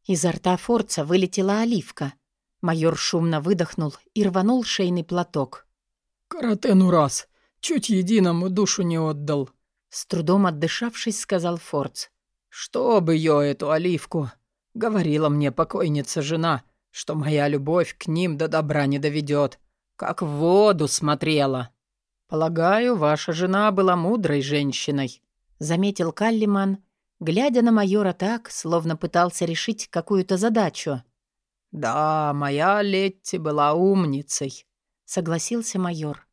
Изо рта Форца вылетела оливка. Майор шумно выдохнул и рванул шейный платок. «Каратену раз! Чуть единому душу не отдал!» С трудом отдышавшись, сказал Форц. «Чтоб ее, эту оливку!» Говорила мне покойница жена, что моя любовь к ним до добра не доведет. Как в воду смотрела. Полагаю, ваша жена была мудрой женщиной, заметил Каллиман, глядя на майора так, словно пытался решить какую-то задачу. «Да, моя Летти была умницей», — согласился майор.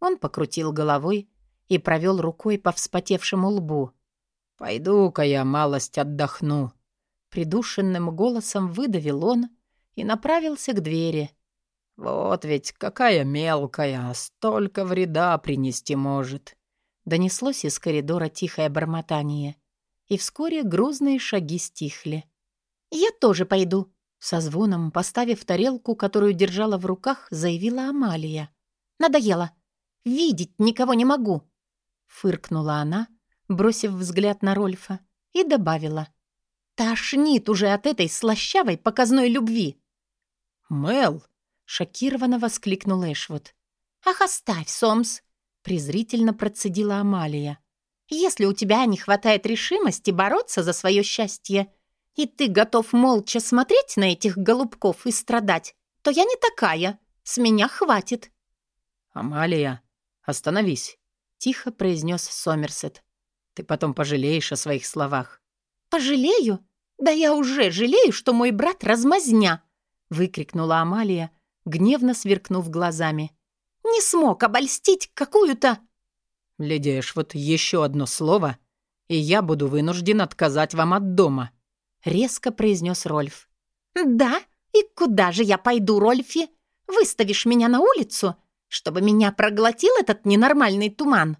Он покрутил головой и провел рукой по вспотевшему лбу. «Пойду-ка я малость отдохну». Придушенным голосом выдавил он и направился к двери. «Вот ведь какая мелкая, столько вреда принести может». Донеслось из коридора тихое бормотание, и вскоре грузные шаги стихли. «Я тоже пойду», — со звоном, поставив тарелку, которую держала в руках, заявила Амалия. «Надоело. Видеть никого не могу», — фыркнула она, бросив взгляд на Рольфа, и добавила. «Тошнит уже от этой слащавой показной любви». «Мел!» — шокированно воскликнул Эшвуд. «Ах, оставь, Сомс!» — презрительно процедила Амалия. «Если у тебя не хватает решимости бороться за свое счастье, и ты готов молча смотреть на этих голубков и страдать, то я не такая. С меня хватит». «Амалия, остановись», — тихо произнес Сомерсет. «Ты потом пожалеешь о своих словах». «Пожалею? Да я уже жалею, что мой брат размазня!» — выкрикнула Амалия, гневно сверкнув глазами. «Не смог обольстить какую-то...» «Леди Эшвуд, еще одно слово, и я буду вынужден отказать вам от дома», — резко произнес Рольф. «Да? И куда же я пойду, Рольфи? Выставишь меня на улицу, чтобы меня проглотил этот ненормальный туман?»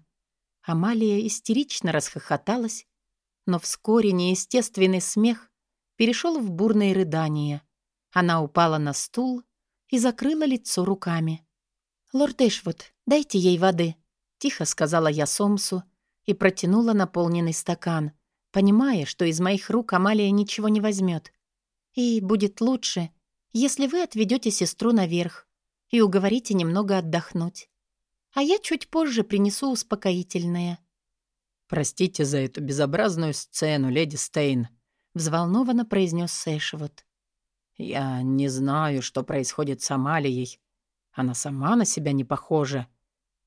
Амалия истерично расхохоталась, но вскоре неестественный смех перешел в бурные рыдания. Она упала на стул и закрыла лицо руками. «Лорд Эшвуд, дайте ей воды», — тихо сказала я Сомсу и протянула наполненный стакан, понимая, что из моих рук Амалия ничего не возьмет. «И будет лучше, если вы отведете сестру наверх и уговорите немного отдохнуть. А я чуть позже принесу успокоительное». «Простите за эту безобразную сцену, леди Стейн», — взволнованно произнес Сэшвуд. «Я не знаю, что происходит с Амалией. Она сама на себя не похожа.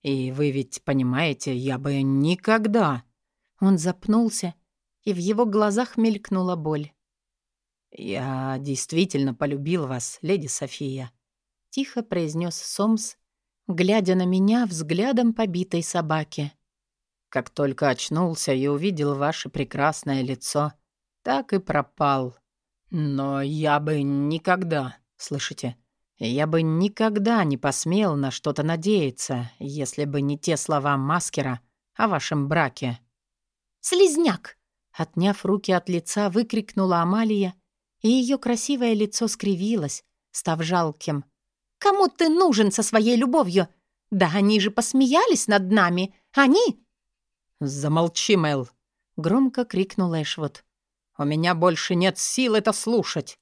И вы ведь понимаете, я бы никогда...» Он запнулся, и в его глазах мелькнула боль. «Я действительно полюбил вас, леди София», — тихо произнес Сомс, глядя на меня взглядом побитой собаки. «Как только очнулся и увидел ваше прекрасное лицо, так и пропал. Но я бы никогда, слышите, я бы никогда не посмел на что-то надеяться, если бы не те слова Маскера о вашем браке». «Слизняк!» Отняв руки от лица, выкрикнула Амалия, и ее красивое лицо скривилось, став жалким. «Кому ты нужен со своей любовью? Да они же посмеялись над нами. Они...» «Замолчи, Мэл!» — громко крикнул Эшвуд. «У меня больше нет сил это слушать.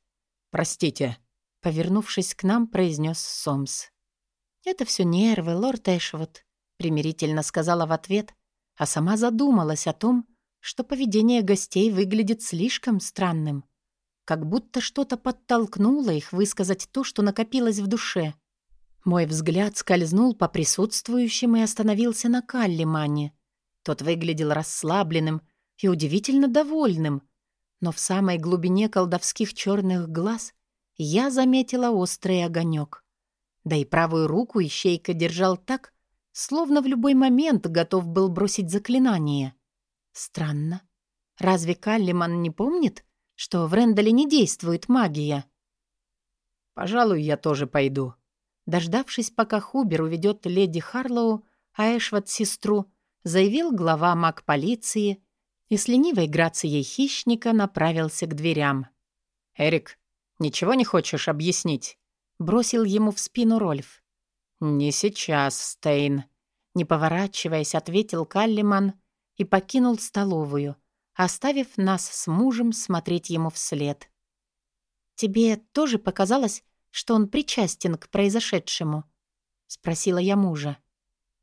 Простите». Повернувшись к нам, произнес Сомс. «Это все нервы, лорд Эшвуд», — примирительно сказала в ответ, а сама задумалась о том, что поведение гостей выглядит слишком странным. Как будто что-то подтолкнуло их высказать то, что накопилось в душе. Мой взгляд скользнул по присутствующим и остановился на Каллимане. Тот выглядел расслабленным и удивительно довольным, но в самой глубине колдовских черных глаз я заметила острый огонек. Да и правую руку ищейка держал так, словно в любой момент готов был бросить заклинание. Странно. Разве Каллиман не помнит, что в Рендале не действует магия? «Пожалуй, я тоже пойду». Дождавшись, пока Хубер уведет леди Харлоу, а Эшвард — сестру, заявил глава маг-полиции и с ленивой грацией хищника направился к дверям. «Эрик, Ничего не хочешь объяснить?» Бросил ему в спину Рольф. «Не сейчас, Стейн», — не поворачиваясь, ответил Каллиман и покинул столовую, оставив нас с мужем смотреть ему вслед. «Тебе тоже показалось, что он причастен к произошедшему?» — спросила я мужа.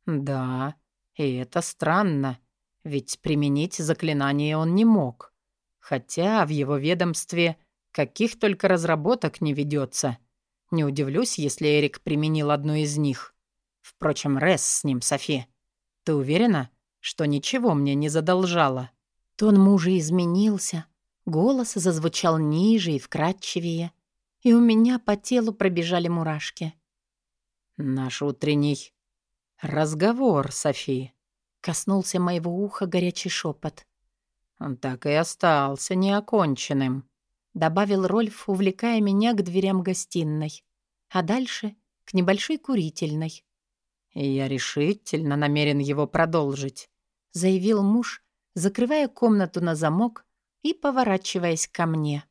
«Да, и это странно, ведь применить заклинание он не мог. Хотя в его ведомстве Каких только разработок не ведется. Не удивлюсь, если Эрик применил одну из них. Впрочем, Рес с ним, Софи. Ты уверена, что ничего мне не задолжала?» Тон мужа изменился, голос зазвучал ниже и вкрадчивее, и у меня по телу пробежали мурашки. «Наш утренний разговор, Софи», — коснулся моего уха горячий шепот. Он так и остался неоконченным. — добавил Рольф, увлекая меня к дверям гостиной, а дальше — к небольшой курительной. «Я решительно намерен его продолжить», — заявил муж, закрывая комнату на замок и поворачиваясь ко мне.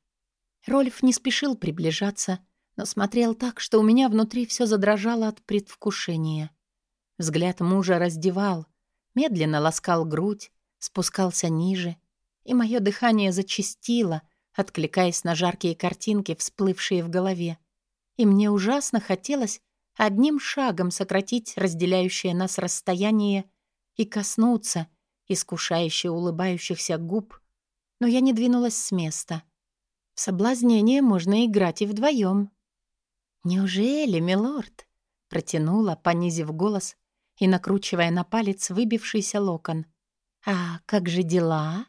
Рольф не спешил приближаться, но смотрел так, что у меня внутри все задрожало от предвкушения. Взгляд мужа раздевал, медленно ласкал грудь, спускался ниже, и мое дыхание зачастило — откликаясь на жаркие картинки, всплывшие в голове. И мне ужасно хотелось одним шагом сократить разделяющее нас расстояние и коснуться искушающе улыбающихся губ, но я не двинулась с места. В соблазнение можно играть и вдвоем. «Неужели, милорд?» — протянула, понизив голос и накручивая на палец выбившийся локон. «А как же дела?»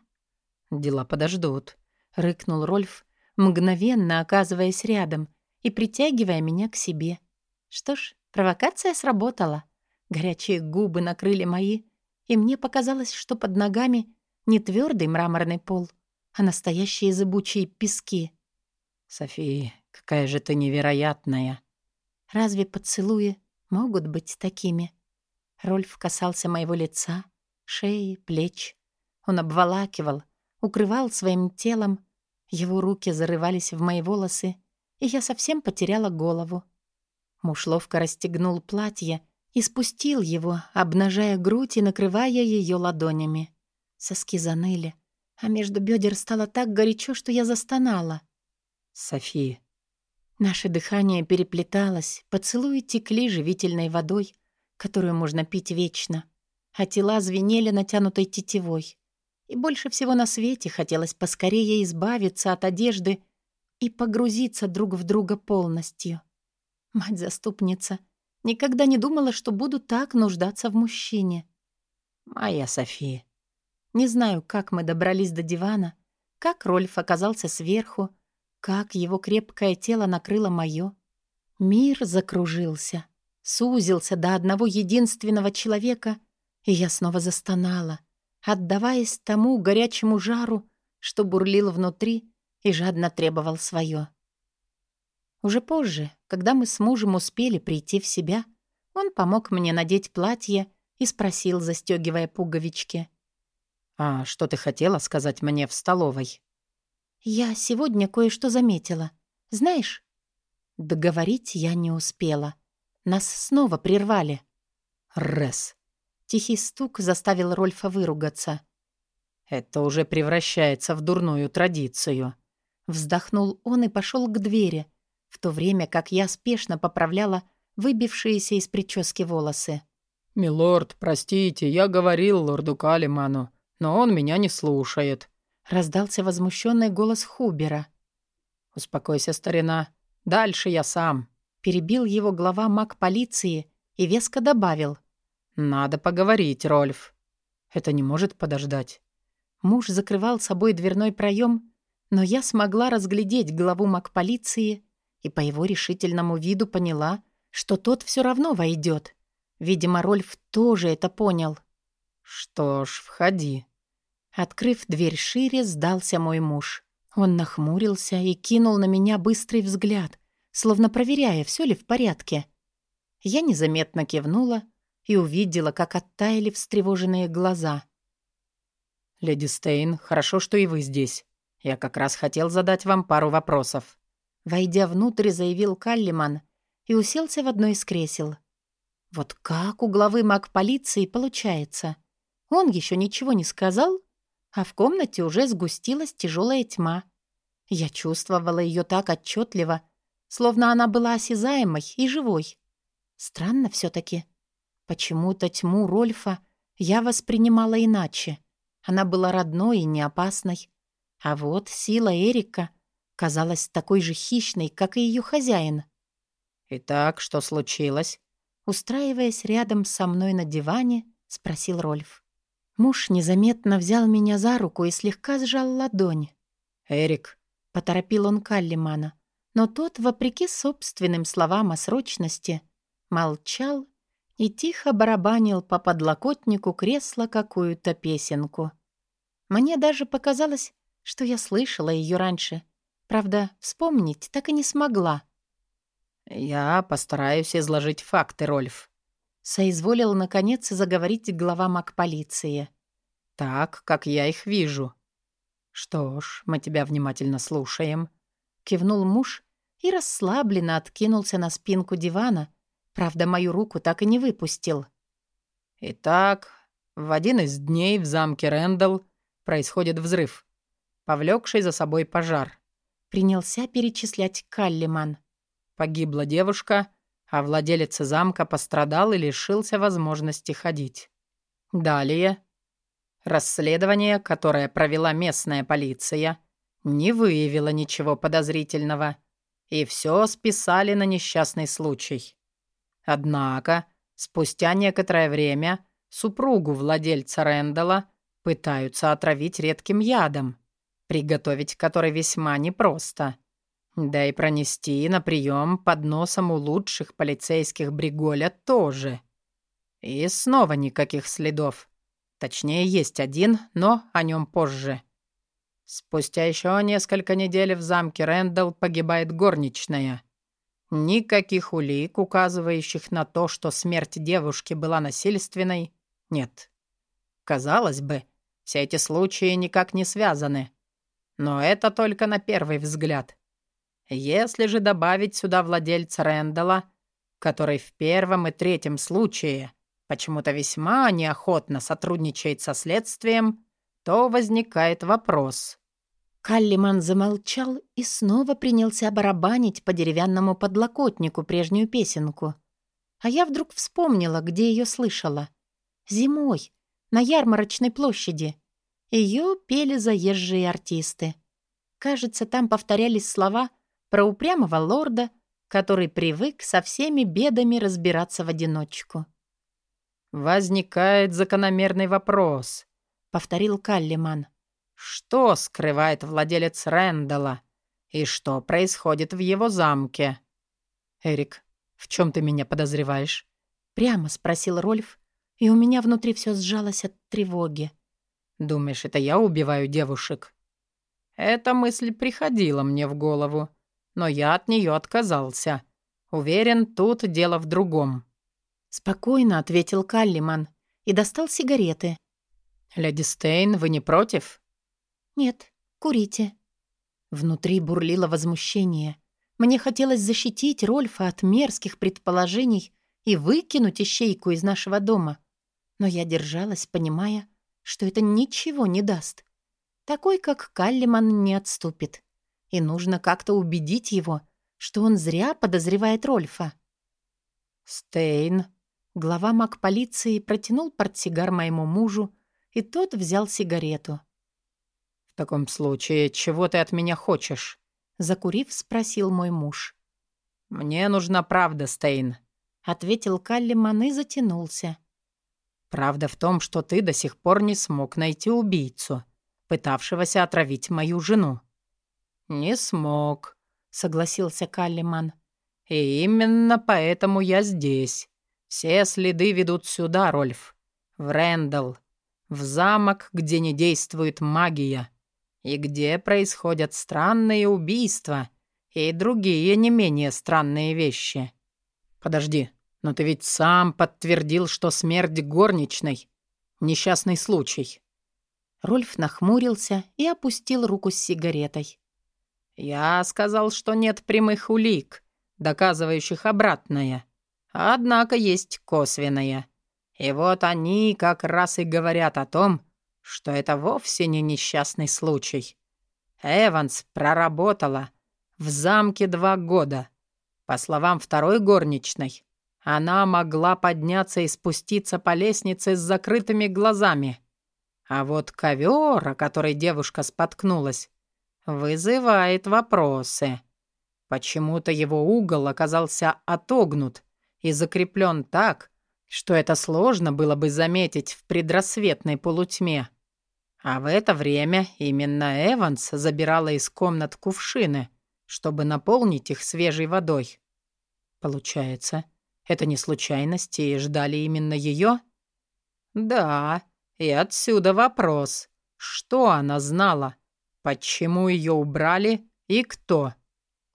«Дела подождут», — рыкнул Рольф, мгновенно оказываясь рядом и притягивая меня к себе. Что ж, провокация сработала. Горячие губы накрыли мои, и мне показалось, что под ногами не твердый мраморный пол, а настоящие зыбучие пески. «София, какая же ты невероятная!» «Разве поцелуи могут быть такими?» Рольф касался моего лица, шеи, плеч. Он обволакивал, укрывал своим телом. Его руки зарывались в мои волосы, и я совсем потеряла голову. Муж ловко расстегнул платье и спустил его, обнажая грудь и накрывая ее ладонями. Соски заныли, а между бедер стало так горячо, что я застонала. «Софи». Наше дыхание переплеталось, поцелуи текли живительной водой, которую можно пить вечно, а тела звенели натянутой тетивой и больше всего на свете хотелось поскорее избавиться от одежды и погрузиться друг в друга полностью. Мать-заступница никогда не думала, что буду так нуждаться в мужчине. Моя София. Не знаю, как мы добрались до дивана, как Рольф оказался сверху, как его крепкое тело накрыло моё. Мир закружился, сузился до одного единственного человека, и я снова застонала — отдаваясь тому горячему жару, что бурлил внутри и жадно требовал свое. Уже позже, когда мы с мужем успели прийти в себя, он помог мне надеть платье и спросил, застегивая пуговички. «А что ты хотела сказать мне в столовой?» «Я сегодня кое-что заметила. Знаешь?» Договорить я не успела. Нас снова прервали. Рес. Тихий стук заставил Рольфа выругаться. Это уже превращается в дурную традицию. Вздохнул он и пошел к двери, в то время как я спешно поправляла выбившиеся из прически волосы. «Милорд, простите, я говорил лорду Калиману, но он меня не слушает», — раздался возмущенный голос Хубера. «Успокойся, старина. Дальше я сам», — перебил его глава маг полиции и веско добавил. «Надо поговорить, Рольф. Это не может подождать». Муж закрывал собой дверной проем, но я смогла разглядеть главу маг полиции и по его решительному виду поняла, что тот все равно войдет. Видимо, Рольф тоже это понял. «Что ж, входи». Открыв дверь шире, сдался мой муж. Он нахмурился и кинул на меня быстрый взгляд, словно проверяя, все ли в порядке. Я незаметно кивнула и увидела, как оттаяли встревоженные глаза. «Леди Стейн, хорошо, что и вы здесь. Я как раз хотел задать вам пару вопросов». Войдя внутрь, заявил Каллиман и уселся в одно из кресел. Вот как у главы маг полиции получается? Он еще ничего не сказал, а в комнате уже сгустилась тяжелая тьма. Я чувствовала ее так отчетливо, словно она была осязаемой и живой. Странно все-таки. Почему-то тьму Рольфа я воспринимала иначе. Она была родной и не опасной. А вот сила Эрика казалась такой же хищной, как и ее хозяин. «Итак, что случилось?» Устраиваясь рядом со мной на диване, спросил Рольф. Муж незаметно взял меня за руку и слегка сжал ладонь. «Эрик», — поторопил он Каллимана, но тот, вопреки собственным словам о срочности, молчал и тихо барабанил по подлокотнику кресла какую-то песенку. Мне даже показалось, что я слышала ее раньше. Правда, вспомнить так и не смогла. «Я постараюсь изложить факты, Рольф», — соизволил, наконец, заговорить глава маг-полиции. «Так, как я их вижу». «Что ж, мы тебя внимательно слушаем», — кивнул муж и расслабленно откинулся на спинку дивана, правда, мою руку так и не выпустил. «Итак, в один из дней в замке Рэндалл происходит взрыв, повлекший за собой пожар». Принялся перечислять Каллиман. Погибла девушка, а владелец замка пострадал и лишился возможности ходить. Далее. Расследование, которое провела местная полиция, не выявило ничего подозрительного, и все списали на несчастный случай. Однако, спустя некоторое время супругу владельца Рэндала пытаются отравить редким ядом, приготовить который весьма непросто. Да и пронести на прием под носом у лучших полицейских Бриголя тоже. И снова никаких следов. Точнее, есть один, но о нем позже. Спустя еще несколько недель в замке Рэндалл погибает горничная. Никаких улик, указывающих на то, что смерть девушки была насильственной, нет. Казалось бы, все эти случаи никак не связаны. Но это только на первый взгляд. Если же добавить сюда владельца Рэндала, который в первом и третьем случае почему-то весьма неохотно сотрудничает со следствием, то возникает вопрос. Каллиман замолчал и снова принялся барабанить по деревянному подлокотнику прежнюю песенку. А я вдруг вспомнила, где ее слышала. Зимой, на ярмарочной площади. Ее пели заезжие артисты. Кажется, там повторялись слова — про упрямого лорда, который привык со всеми бедами разбираться в одиночку. «Возникает закономерный вопрос», — повторил Каллиман. «Что скрывает владелец Рэндала? И что происходит в его замке?» «Эрик, в чем ты меня подозреваешь?» Прямо спросил Рольф, и у меня внутри все сжалось от тревоги. «Думаешь, это я убиваю девушек?» Эта мысль приходила мне в голову, но я от нее отказался. Уверен, тут дело в другом». Спокойно ответил Каллиман и достал сигареты. «Леди Стейн, вы не против?» «Нет, курите». Внутри бурлило возмущение. Мне хотелось защитить Рольфа от мерзких предположений и выкинуть ищейку из нашего дома. Но я держалась, понимая, что это ничего не даст. Такой, как Каллиман, не отступит. И нужно как-то убедить его, что он зря подозревает Рольфа. «Стейн», глава маг полиции протянул портсигар моему мужу, и тот взял сигарету. «В таком случае, чего ты от меня хочешь?» Закурив, спросил мой муж. «Мне нужна правда, Стейн», — ответил Каллиман и затянулся. «Правда в том, что ты до сих пор не смог найти убийцу, пытавшегося отравить мою жену». «Не смог», — согласился Каллиман. «И именно поэтому я здесь. Все следы ведут сюда, Рольф. В Рэндалл. В замок, где не действует магия. И где происходят странные убийства и другие не менее странные вещи. Подожди, но ты ведь сам подтвердил, что смерть горничной — несчастный случай. Рольф нахмурился и опустил руку с сигаретой. «Я сказал, что нет прямых улик, доказывающих обратное. Однако есть косвенное. И вот они как раз и говорят о том, что это вовсе не несчастный случай. Эванс проработала в замке два года. По словам второй горничной, она могла подняться и спуститься по лестнице с закрытыми глазами. А вот ковер, о который девушка споткнулась, вызывает вопросы. Почему-то его угол оказался отогнут и закреплен так, что это сложно было бы заметить в предрассветной полутьме. А в это время именно Эванс забирала из комнат кувшины, чтобы наполнить их свежей водой. Получается, это не случайность, и ждали именно ее? Да, и отсюда вопрос. Что она знала? Почему ее убрали и кто?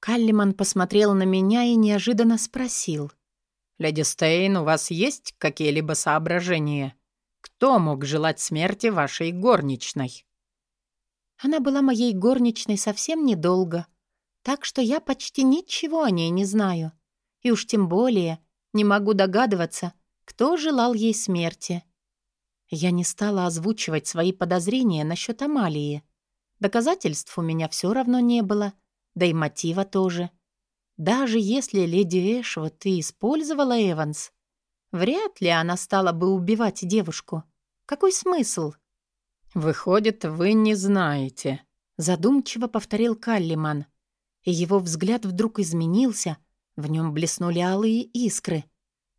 Каллиман посмотрел на меня и неожиданно спросил. «Леди Стейн, у вас есть какие-либо соображения? Кто мог желать смерти вашей горничной?» Она была моей горничной совсем недолго, так что я почти ничего о ней не знаю. И уж тем более не могу догадываться, кто желал ей смерти. Я не стала озвучивать свои подозрения насчет Амалии. Доказательств у меня все равно не было, да и мотива тоже. Даже если леди Эшвуд и использовала Эванс, вряд ли она стала бы убивать девушку. Какой смысл? «Выходит, вы не знаете», — задумчиво повторил Каллиман. И его взгляд вдруг изменился, в нем блеснули алые искры.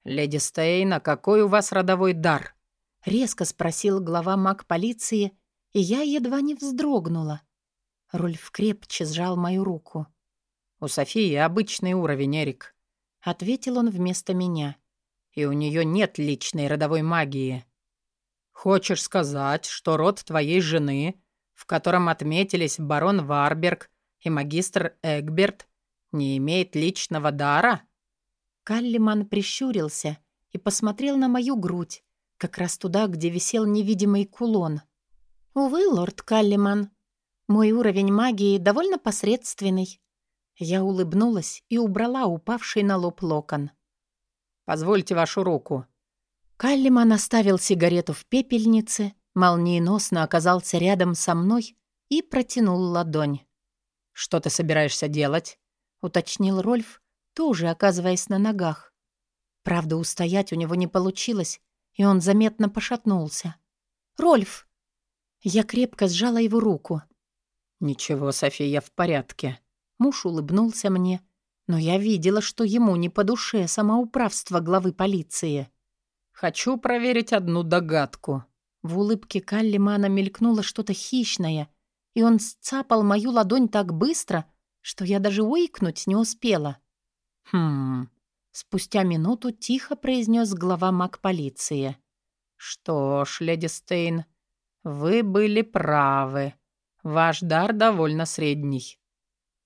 «Леди Стейна, какой у вас родовой дар?» — резко спросил глава маг полиции, и я едва не вздрогнула. Рольф крепче сжал мою руку. «У Софии обычный уровень, Эрик», — ответил он вместо меня. «И у нее нет личной родовой магии». «Хочешь сказать, что род твоей жены, в котором отметились барон Варберг и магистр Эгберт, не имеет личного дара?» Каллиман прищурился и посмотрел на мою грудь, как раз туда, где висел невидимый кулон. «Увы, лорд Каллиман, мой уровень магии довольно посредственный. Я улыбнулась и убрала упавший на лоб локон. «Позвольте вашу руку». Каллиман оставил сигарету в пепельнице, молниеносно оказался рядом со мной и протянул ладонь. «Что ты собираешься делать?» — уточнил Рольф, тоже оказываясь на ногах. Правда, устоять у него не получилось, и он заметно пошатнулся. «Рольф!» Я крепко сжала его руку. «Ничего, София, в порядке». Муж улыбнулся мне, но я видела, что ему не по душе самоуправство главы полиции. «Хочу проверить одну догадку». В улыбке Каллимана мелькнуло что-то хищное, и он сцапал мою ладонь так быстро, что я даже уикнуть не успела. «Хм...» Спустя минуту тихо произнес глава маг полиции. «Что ж, леди Стейн, вы были правы. Ваш дар довольно средний».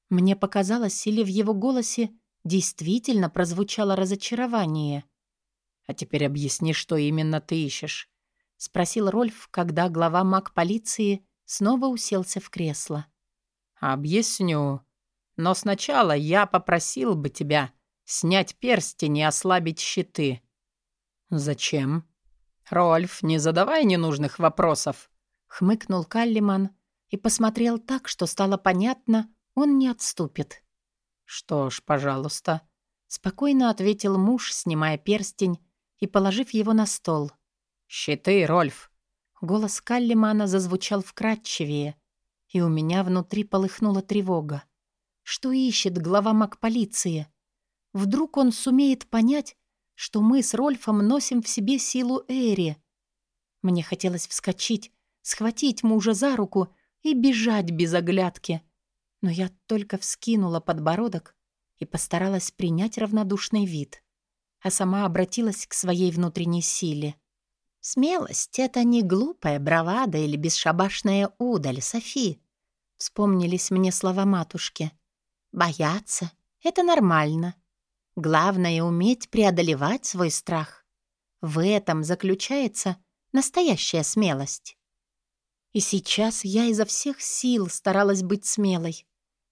Мне показалось, или в его голосе действительно прозвучало разочарование. «А теперь объясни, что именно ты ищешь», — спросил Рольф, когда глава маг полиции снова уселся в кресло. «Объясню. Но сначала я попросил бы тебя снять перстень и ослабить щиты. Зачем? Рольф, не задавай ненужных вопросов, хмыкнул Каллиман и посмотрел так, что стало понятно, он не отступит. Что ж, пожалуйста, спокойно ответил муж, снимая перстень и положив его на стол. Щиты, Рольф. Голос Каллимана зазвучал вкрадчивее, и у меня внутри полыхнула тревога. Что ищет глава маг-полиции? Вдруг он сумеет понять, что мы с Рольфом носим в себе силу Эри? Мне хотелось вскочить, схватить мужа за руку и бежать без оглядки. Но я только вскинула подбородок и постаралась принять равнодушный вид, а сама обратилась к своей внутренней силе. «Смелость — это не глупая бравада или бесшабашная удаль, Софи», — вспомнились мне слова матушки. «Бояться — это нормально. Главное — уметь преодолевать свой страх. В этом заключается настоящая смелость». И сейчас я изо всех сил старалась быть смелой.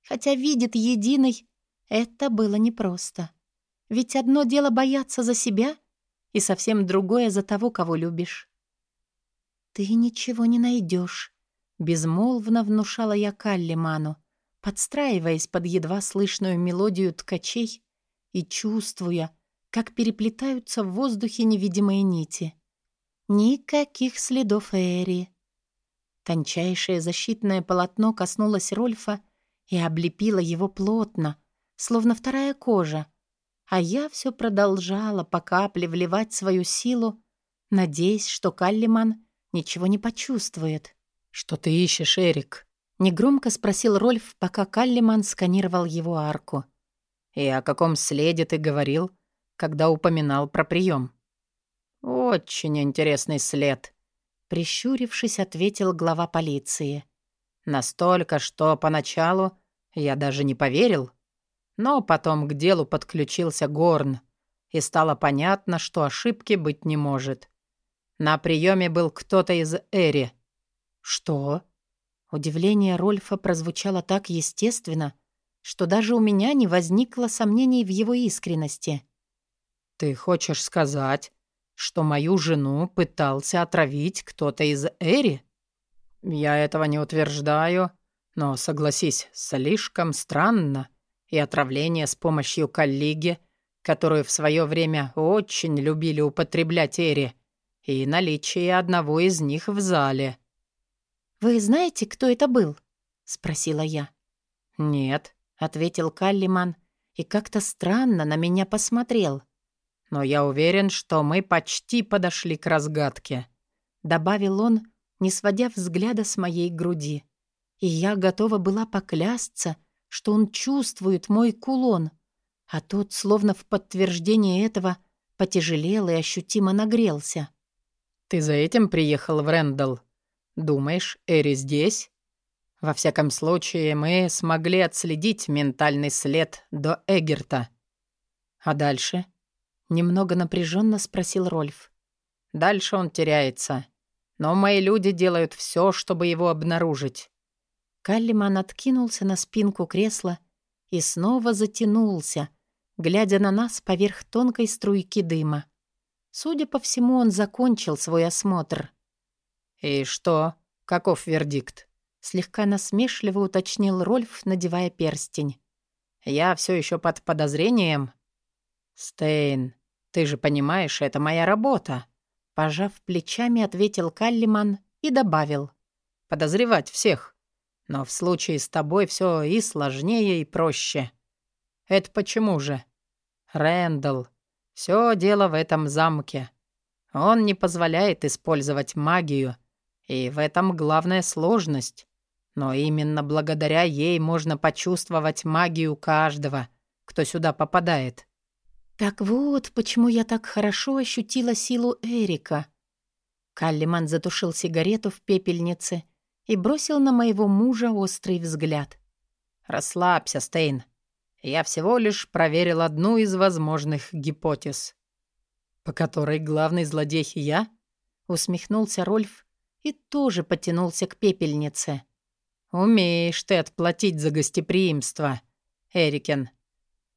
Хотя видит единый, это было непросто. Ведь одно дело бояться за себя — и совсем другое за того, кого любишь. «Ты ничего не найдешь», — безмолвно внушала я Каллиману, подстраиваясь под едва слышную мелодию ткачей и чувствуя, как переплетаются в воздухе невидимые нити. Никаких следов Эри. Тончайшее защитное полотно коснулось Рольфа и облепило его плотно, словно вторая кожа, а я все продолжала по капле вливать свою силу, надеясь, что Каллиман ничего не почувствует. «Что ты ищешь, Эрик?» — негромко спросил Рольф, пока Каллиман сканировал его арку. «И о каком следе ты говорил, когда упоминал про прием?» «Очень интересный след», — прищурившись, ответил глава полиции. «Настолько, что поначалу я даже не поверил». Но потом к делу подключился Горн, и стало понятно, что ошибки быть не может. На приеме был кто-то из Эри. «Что?» Удивление Рольфа прозвучало так естественно, что даже у меня не возникло сомнений в его искренности. «Ты хочешь сказать, что мою жену пытался отравить кто-то из Эри?» «Я этого не утверждаю, но, согласись, слишком странно, и отравление с помощью коллеги, которую в свое время очень любили употреблять Эри, и наличие одного из них в зале. «Вы знаете, кто это был?» — спросила я. «Нет», — ответил Каллиман и как-то странно на меня посмотрел. «Но я уверен, что мы почти подошли к разгадке», — добавил он, не сводя взгляда с моей груди. И я готова была поклясться, — что он чувствует мой кулон, а тот, словно в подтверждение этого, потяжелел и ощутимо нагрелся. «Ты за этим приехал в Рэндалл? Думаешь, Эри здесь?» «Во всяком случае, мы смогли отследить ментальный след до Эгерта». «А дальше?» — немного напряженно спросил Рольф. «Дальше он теряется. Но мои люди делают все, чтобы его обнаружить. Каллиман откинулся на спинку кресла и снова затянулся, глядя на нас поверх тонкой струйки дыма. Судя по всему, он закончил свой осмотр. «И что? Каков вердикт?» Слегка насмешливо уточнил Рольф, надевая перстень. «Я все еще под подозрением?» «Стейн, ты же понимаешь, это моя работа!» Пожав плечами, ответил Каллиман и добавил. «Подозревать всех. Но в случае с тобой все и сложнее, и проще. Это почему же? Рэндалл. Все дело в этом замке. Он не позволяет использовать магию, и в этом главная сложность. Но именно благодаря ей можно почувствовать магию каждого, кто сюда попадает. Так вот, почему я так хорошо ощутила силу Эрика. Каллиман затушил сигарету в пепельнице и бросил на моего мужа острый взгляд. «Расслабься, Стейн. Я всего лишь проверил одну из возможных гипотез». «По которой главный злодей я?» — усмехнулся Рольф и тоже потянулся к пепельнице. «Умеешь ты отплатить за гостеприимство, Эрикен.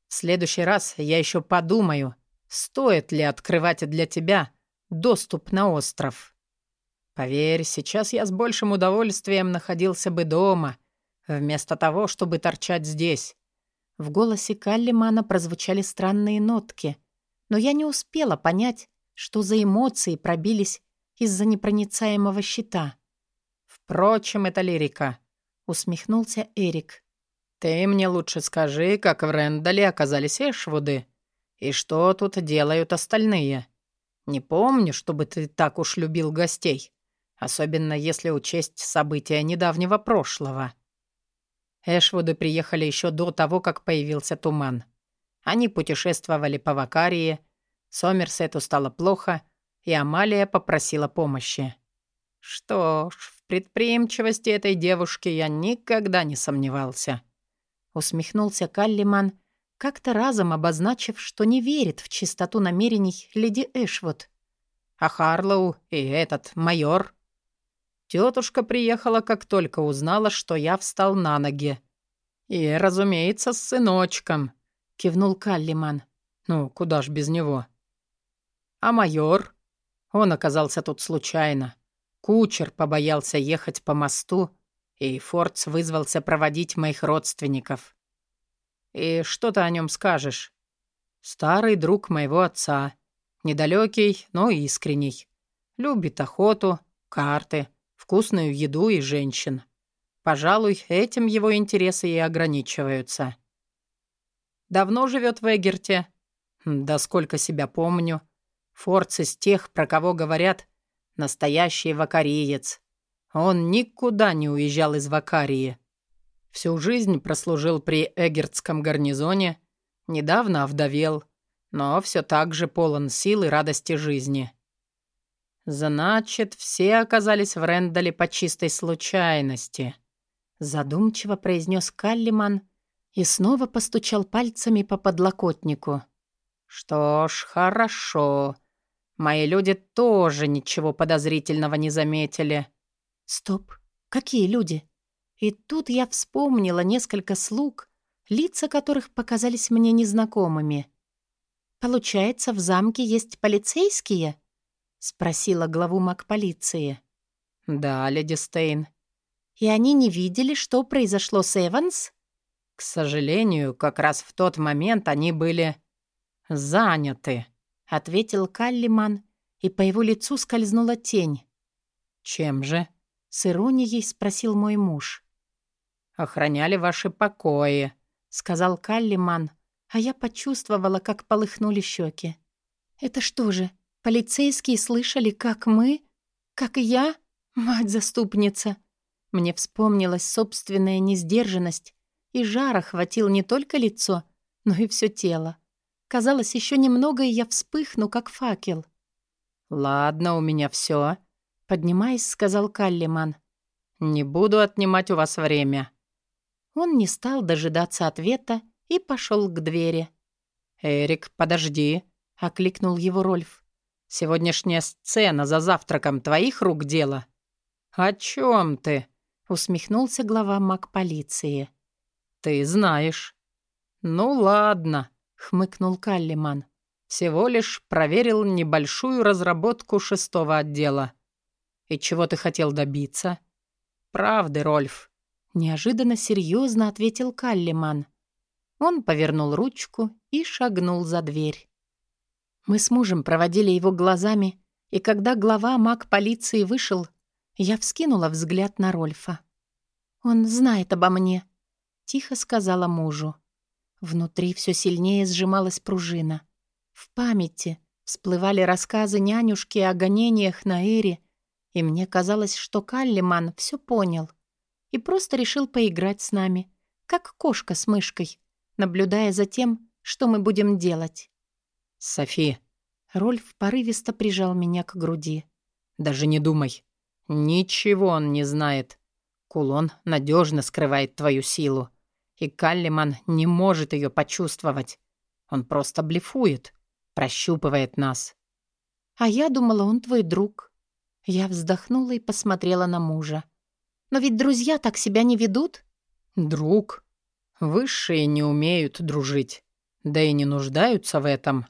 В следующий раз я еще подумаю, стоит ли открывать для тебя доступ на остров. Поверь, сейчас я с большим удовольствием находился бы дома, вместо того, чтобы торчать здесь. В голосе Каллимана прозвучали странные нотки, но я не успела понять, что за эмоции пробились из-за непроницаемого щита. «Впрочем, это лирика», — усмехнулся Эрик. «Ты мне лучше скажи, как в Рэндале оказались Эшвуды, и что тут делают остальные. Не помню, чтобы ты так уж любил гостей, особенно если учесть события недавнего прошлого». Эшвуды приехали еще до того, как появился туман. Они путешествовали по Вакарии, Сомерсету стало плохо, и Амалия попросила помощи. Что ж, в предприимчивости этой девушки я никогда не сомневался. Усмехнулся Каллиман, как-то разом обозначив, что не верит в чистоту намерений леди Эшвуд. А Харлоу и этот майор Тетушка приехала, как только узнала, что я встал на ноги. И, разумеется, с сыночком, кивнул Каллиман. Ну, куда ж без него? А майор? Он оказался тут случайно. Кучер побоялся ехать по мосту, и Фордс вызвался проводить моих родственников. И что ты о нем скажешь? Старый друг моего отца. Недалекий, но искренний. Любит охоту, карты, вкусную еду и женщин. Пожалуй, этим его интересы и ограничиваются. Давно живет в Эгерте? Да сколько себя помню. Форц из тех, про кого говорят, настоящий вакариец. Он никуда не уезжал из Вакарии. Всю жизнь прослужил при Эгертском гарнизоне, недавно овдовел, но все так же полон сил и радости жизни. «Значит, все оказались в Рэндале по чистой случайности», — задумчиво произнес Каллиман и снова постучал пальцами по подлокотнику. «Что ж, хорошо. Мои люди тоже ничего подозрительного не заметили». «Стоп, какие люди?» И тут я вспомнила несколько слуг, лица которых показались мне незнакомыми. «Получается, в замке есть полицейские?» — спросила главу маг-полиции. «Да, леди Стейн». «И они не видели, что произошло с Эванс?» «К сожалению, как раз в тот момент они были заняты», — ответил Каллиман, и по его лицу скользнула тень. «Чем же?» — с иронией спросил мой муж. «Охраняли ваши покои», — сказал Каллиман, а я почувствовала, как полыхнули щеки. «Это что же, Полицейские слышали, как мы, как я, мать-заступница. Мне вспомнилась собственная несдержанность, и жар охватил не только лицо, но и все тело. Казалось, еще немного, и я вспыхну, как факел. «Ладно, у меня все, поднимаясь, сказал Каллиман. «Не буду отнимать у вас время». Он не стал дожидаться ответа и пошел к двери. «Эрик, подожди», — окликнул его Рольф. Сегодняшняя сцена за завтраком твоих рук дело?» «О чем ты?» — усмехнулся глава маг-полиции. «Ты знаешь». «Ну ладно», — хмыкнул Каллиман. «Всего лишь проверил небольшую разработку шестого отдела». «И чего ты хотел добиться?» «Правды, Рольф», — неожиданно серьезно ответил Каллиман. Он повернул ручку и шагнул за дверь. Мы с мужем проводили его глазами, и когда глава маг полиции вышел, я вскинула взгляд на Рольфа. «Он знает обо мне», — тихо сказала мужу. Внутри все сильнее сжималась пружина. В памяти всплывали рассказы нянюшки о гонениях на Эре, и мне казалось, что Каллиман все понял и просто решил поиграть с нами, как кошка с мышкой, наблюдая за тем, что мы будем делать. «Софи!» Рольф порывисто прижал меня к груди. «Даже не думай. Ничего он не знает. Кулон надежно скрывает твою силу. И Каллиман не может ее почувствовать. Он просто блефует, прощупывает нас». «А я думала, он твой друг». Я вздохнула и посмотрела на мужа. «Но ведь друзья так себя не ведут?» «Друг? Высшие не умеют дружить. Да и не нуждаются в этом.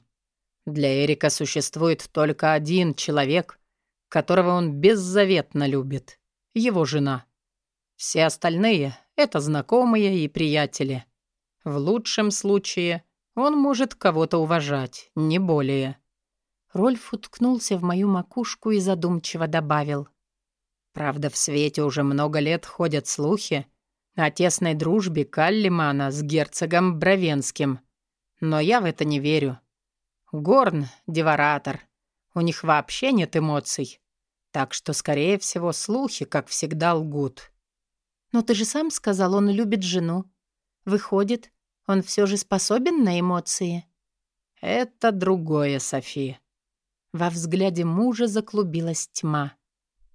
Для Эрика существует только один человек, которого он беззаветно любит — его жена. Все остальные — это знакомые и приятели. В лучшем случае он может кого-то уважать, не более. Рольф уткнулся в мою макушку и задумчиво добавил. Правда, в свете уже много лет ходят слухи о тесной дружбе Каллимана с герцогом Бравенским. Но я в это не верю. Горн — деворатор. У них вообще нет эмоций. Так что, скорее всего, слухи, как всегда, лгут. «Но ты же сам сказал, он любит жену. Выходит, он все же способен на эмоции?» «Это другое, Софи». Во взгляде мужа заклубилась тьма.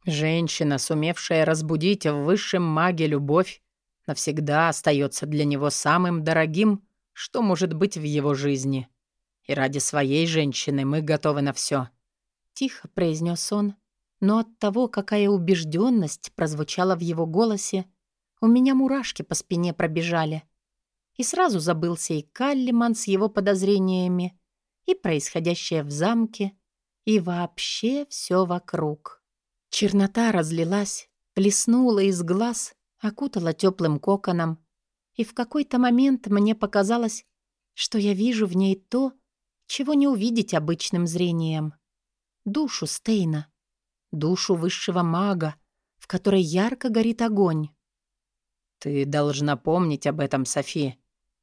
Женщина, сумевшая разбудить в высшем маге любовь, навсегда остается для него самым дорогим, что может быть в его жизни. И ради своей женщины мы готовы на все. Тихо произнес он, но от того, какая убежденность прозвучала в его голосе, у меня мурашки по спине пробежали. И сразу забылся и Каллиман с его подозрениями, и происходящее в замке, и вообще все вокруг. Чернота разлилась, плеснула из глаз, окутала теплым коконом, и в какой-то момент мне показалось, что я вижу в ней то, чего не увидеть обычным зрением. Душу Стейна, душу высшего мага, в которой ярко горит огонь. «Ты должна помнить об этом, Софи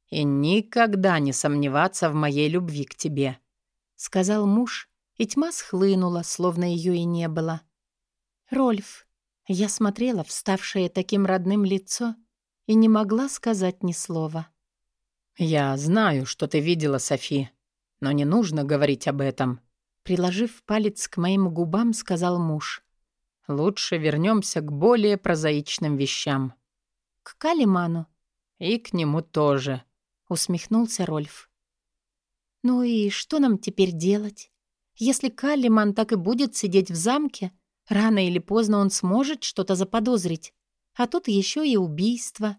и никогда не сомневаться в моей любви к тебе», — сказал муж, и тьма схлынула, словно ее и не было. «Рольф», я смотрела в ставшее таким родным лицо и не могла сказать ни слова. «Я знаю, что ты видела, Софи, но не нужно говорить об этом», приложив палец к моим губам, сказал муж. «Лучше вернемся к более прозаичным вещам». «К Калиману?» «И к нему тоже», — усмехнулся Рольф. «Ну и что нам теперь делать? Если Каллиман так и будет сидеть в замке, рано или поздно он сможет что-то заподозрить. А тут еще и убийство».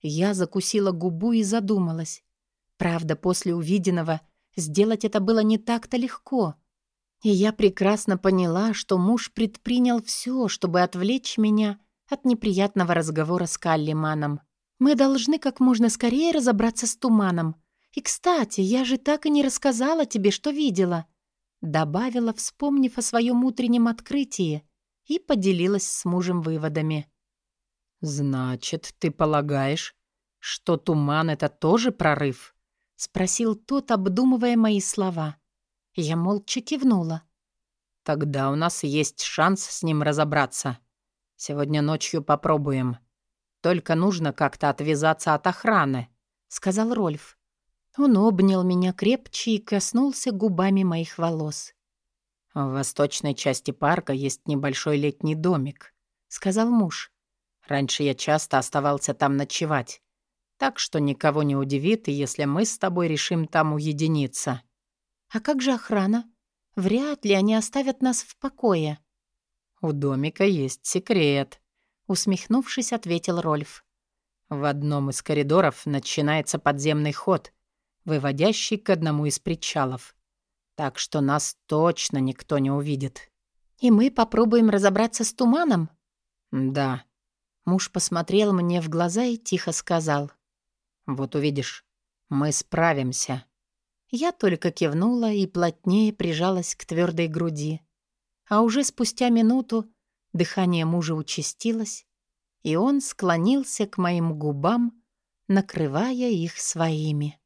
Я закусила губу и задумалась. Правда, после увиденного сделать это было не так-то легко. И я прекрасно поняла, что муж предпринял все, чтобы отвлечь меня от неприятного разговора с Каллиманом. Мы должны как можно скорее разобраться с туманом. И, кстати, я же так и не рассказала тебе, что видела», — добавила, вспомнив о своем утреннем открытии, и поделилась с мужем выводами. «Значит, ты полагаешь, что туман — это тоже прорыв?» — спросил тот, обдумывая мои слова. Я молча кивнула. «Тогда у нас есть шанс с ним разобраться. Сегодня ночью попробуем. Только нужно как-то отвязаться от охраны», — сказал Рольф. Он обнял меня крепче и коснулся губами моих волос. «В восточной части парка есть небольшой летний домик», — сказал муж. «Раньше я часто оставался там ночевать, так что никого не удивит, если мы с тобой решим там уединиться». «А как же охрана? Вряд ли они оставят нас в покое». «У домика есть секрет», усмехнувшись, ответил Рольф. В одном из коридоров начинается подземный ход, выводящий к одному из причалов. Так что нас точно никто не увидит. И мы попробуем разобраться с туманом? Да. Муж посмотрел мне в глаза и тихо сказал. Вот увидишь, мы справимся. Я только кивнула и плотнее прижалась к твердой груди. А уже спустя минуту Дыхание мужа участилось, и он склонился к моим губам, накрывая их своими.